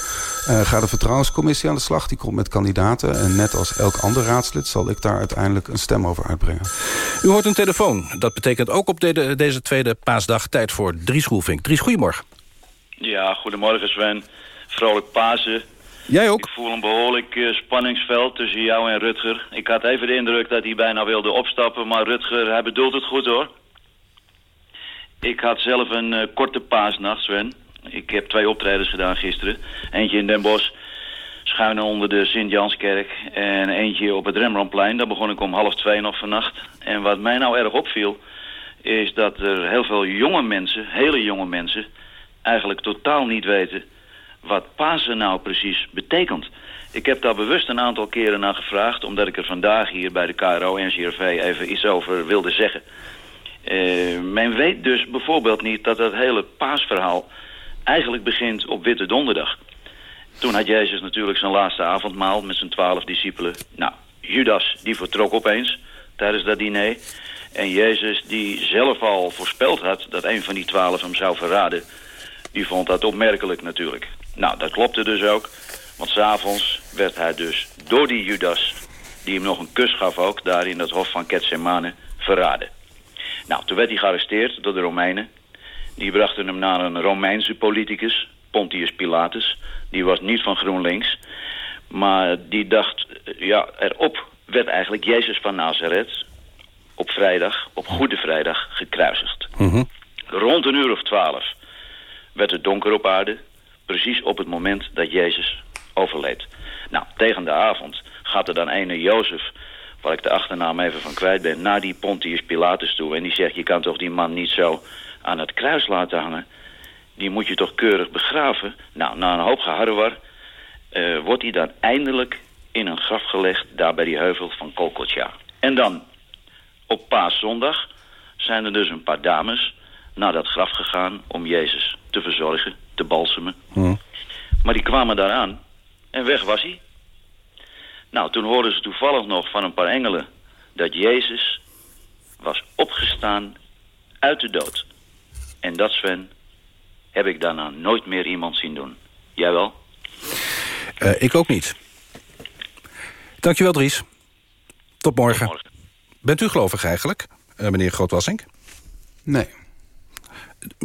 Uh, ga de vertrouwenscommissie aan de slag, die komt met kandidaten. En net als elk ander raadslid zal ik daar uiteindelijk een stem over uitbrengen. U hoort een telefoon. Dat betekent ook op de, de, deze tweede paasdag tijd voor Dries Roelvink. Dries, goedemorgen. Ja, goedemorgen Sven. Vrolijk Pasen. Jij ook? Ik voel een behoorlijk uh, spanningsveld tussen jou en Rutger. Ik had even de indruk dat hij bijna wilde opstappen, maar Rutger, hij bedoelt het goed hoor. Ik had zelf een uh, korte paasnacht, Sven. Ik heb twee optredens gedaan gisteren. Eentje in Den Bosch, schuin onder de Sint-Janskerk. En eentje op het Rembrandtplein. Daar begon ik om half twee nog vannacht. En wat mij nou erg opviel, is dat er heel veel jonge mensen, hele jonge mensen... eigenlijk totaal niet weten wat Pasen nou precies betekent. Ik heb daar bewust een aantal keren naar gevraagd... omdat ik er vandaag hier bij de KRO-NCRV even iets over wilde zeggen. Uh, men weet dus bijvoorbeeld niet dat het hele paasverhaal... eigenlijk begint op Witte Donderdag. Toen had Jezus natuurlijk zijn laatste avondmaal met zijn twaalf discipelen. Nou, Judas die vertrok opeens tijdens dat diner... En Jezus, die zelf al voorspeld had dat een van die twaalf hem zou verraden... die vond dat opmerkelijk natuurlijk. Nou, dat klopte dus ook. Want s'avonds werd hij dus door die Judas... die hem nog een kus gaf ook, daar in dat hof van Ketsemane, verraden. Nou, toen werd hij gearresteerd door de Romeinen. Die brachten hem naar een Romeinse politicus, Pontius Pilatus. Die was niet van GroenLinks. Maar die dacht, ja, erop werd eigenlijk Jezus van Nazareth op vrijdag, op Goede Vrijdag, gekruisigd. Rond een uur of twaalf werd het donker op aarde. Precies op het moment dat Jezus overleed. Nou, tegen de avond gaat er dan ene Jozef, waar ik de achternaam even van kwijt ben... naar die Pontius Pilatus toe. En die zegt, je kan toch die man niet zo aan het kruis laten hangen? Die moet je toch keurig begraven? Nou, na een hoop geharrewar uh, wordt hij dan eindelijk in een graf gelegd... daar bij die heuvel van Kolkotja. En dan op paaszondag zijn er dus een paar dames naar dat graf gegaan om Jezus te verzorgen, te balsemen. Maar die kwamen daaraan en weg was hij. Nou, toen hoorden ze toevallig nog van een paar engelen dat Jezus was opgestaan uit de dood. En dat, Sven, heb ik daarna nooit meer iemand zien doen. Jij wel? Uh, ik ook niet. Dankjewel, Dries. Tot morgen. Tot morgen. Bent u gelovig eigenlijk, uh, meneer Grootwassink? Nee.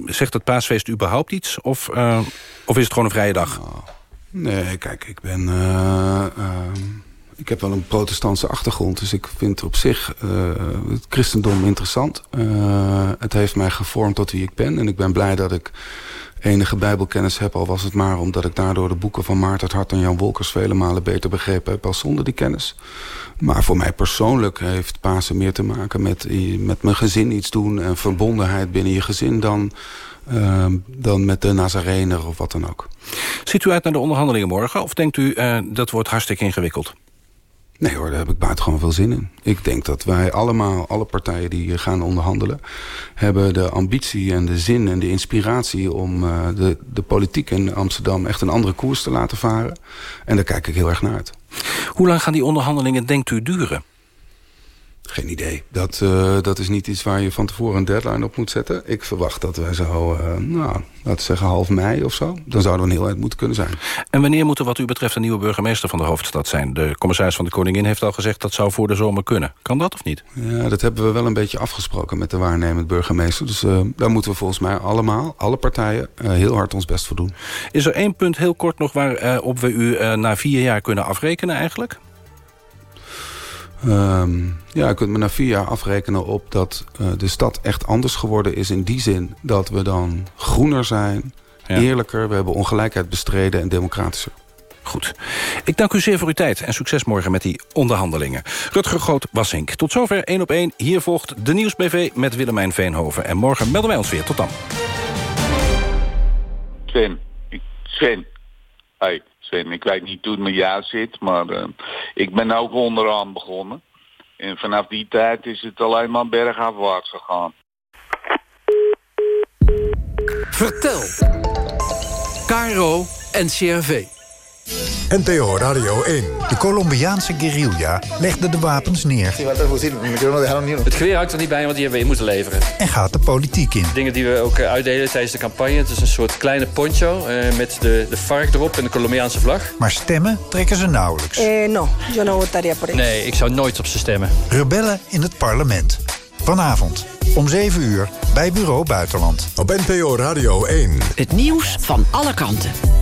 Zegt het paasfeest überhaupt iets? Of, uh, of is het gewoon een vrije dag? Oh, nee, kijk, ik ben... Uh, ik heb wel een protestantse achtergrond, dus ik vind op zich het christendom interessant. het heeft mij gevormd tot wie ik ben. En ik ben blij dat ik enige bijbelkennis heb... al was het maar omdat ik daardoor de boeken van Maarten Hart en Jan Wolkers... vele malen beter begrepen heb als zonder die kennis. Maar voor mij persoonlijk heeft Pasen meer te maken met, met mijn gezin iets doen... en verbondenheid binnen je gezin dan, uh, dan met de Nazarener of wat dan ook. Ziet u uit naar de onderhandelingen morgen? Of denkt u uh, dat wordt hartstikke ingewikkeld? Nee hoor, daar heb ik buitengewoon veel zin in. Ik denk dat wij allemaal, alle partijen die gaan onderhandelen... hebben de ambitie en de zin en de inspiratie... om uh, de, de politiek in Amsterdam echt een andere koers te laten varen. En daar kijk ik heel erg naar uit. Hoe lang gaan die onderhandelingen, denkt u, duren? Geen idee. Dat, uh, dat is niet iets waar je van tevoren een deadline op moet zetten. Ik verwacht dat wij zo, uh, nou, laten we zeggen half mei of zo. Dan zouden we een heel eind moeten kunnen zijn. En wanneer moet er wat u betreft een nieuwe burgemeester van de hoofdstad zijn? De commissaris van de Koningin heeft al gezegd dat zou voor de zomer kunnen. Kan dat of niet? Ja, dat hebben we wel een beetje afgesproken met de waarnemend burgemeester. Dus uh, daar moeten we volgens mij allemaal, alle partijen, heel hard ons best voor doen. Is er één punt heel kort nog waarop we u na vier jaar kunnen afrekenen eigenlijk? Um, ja, je kunt me na vier jaar afrekenen op dat uh, de stad echt anders geworden is... in die zin dat we dan groener zijn, ja. eerlijker... we hebben ongelijkheid bestreden en democratischer. Goed. Ik dank u zeer voor uw tijd en succes morgen met die onderhandelingen. Rutger Groot-Wassink. Tot zover 1 op 1. Hier volgt de Nieuwsbv met Willemijn Veenhoven. En morgen melden wij ons weer. Tot dan. Sven. Sven. Hey. Sven, ik weet niet hoe het met jou zit, maar uh, ik ben ook onderaan begonnen. En vanaf die tijd is het alleen maar bergafwaarts gegaan. Vertel. Caro en CRV. NPO Radio 1. De Colombiaanse guerrilla legde de wapens neer. Het geweer hangt er niet bij, want die hebben we in moeten leveren. En gaat de politiek in. Dingen die we ook uitdelen tijdens de campagne. Het is een soort kleine poncho uh, met de, de vark erop en de Colombiaanse vlag. Maar stemmen trekken ze nauwelijks. Eh, no, yo no votaría por Nee, ik zou nooit op ze stemmen. Rebellen in het parlement. Vanavond om 7 uur bij Bureau Buitenland. Op NPO Radio 1. Het nieuws van alle kanten.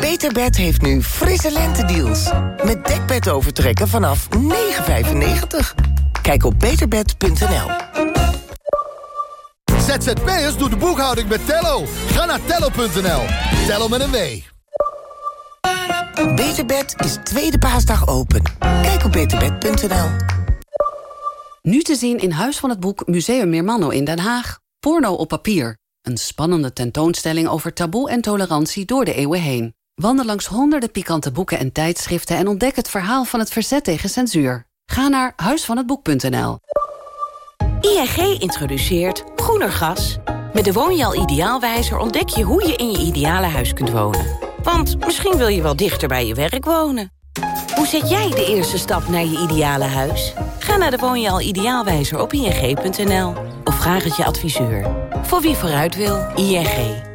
Beterbed heeft nu frisse lentedeals. Met dekbed overtrekken vanaf 9,95. Kijk op beterbed.nl. ZZP'ers doet de boekhouding met Tello. Ga naar tello.nl. Tello met een W. Beterbed is tweede paasdag open. Kijk op beterbed.nl. Nu te zien in Huis van het Boek Museum Meermanno in Den Haag. Porno op papier. Een spannende tentoonstelling over taboe en tolerantie door de eeuwen heen. Wandel langs honderden pikante boeken en tijdschriften... en ontdek het verhaal van het verzet tegen censuur. Ga naar huisvanhetboek.nl. ING introduceert groener gas. Met de Woonjaal Ideaalwijzer ontdek je hoe je in je ideale huis kunt wonen. Want misschien wil je wel dichter bij je werk wonen. Hoe zet jij de eerste stap naar je ideale huis? Ga naar de Woonjaal Ideaalwijzer op ing.nl of vraag het je adviseur. Voor wie vooruit wil, ING.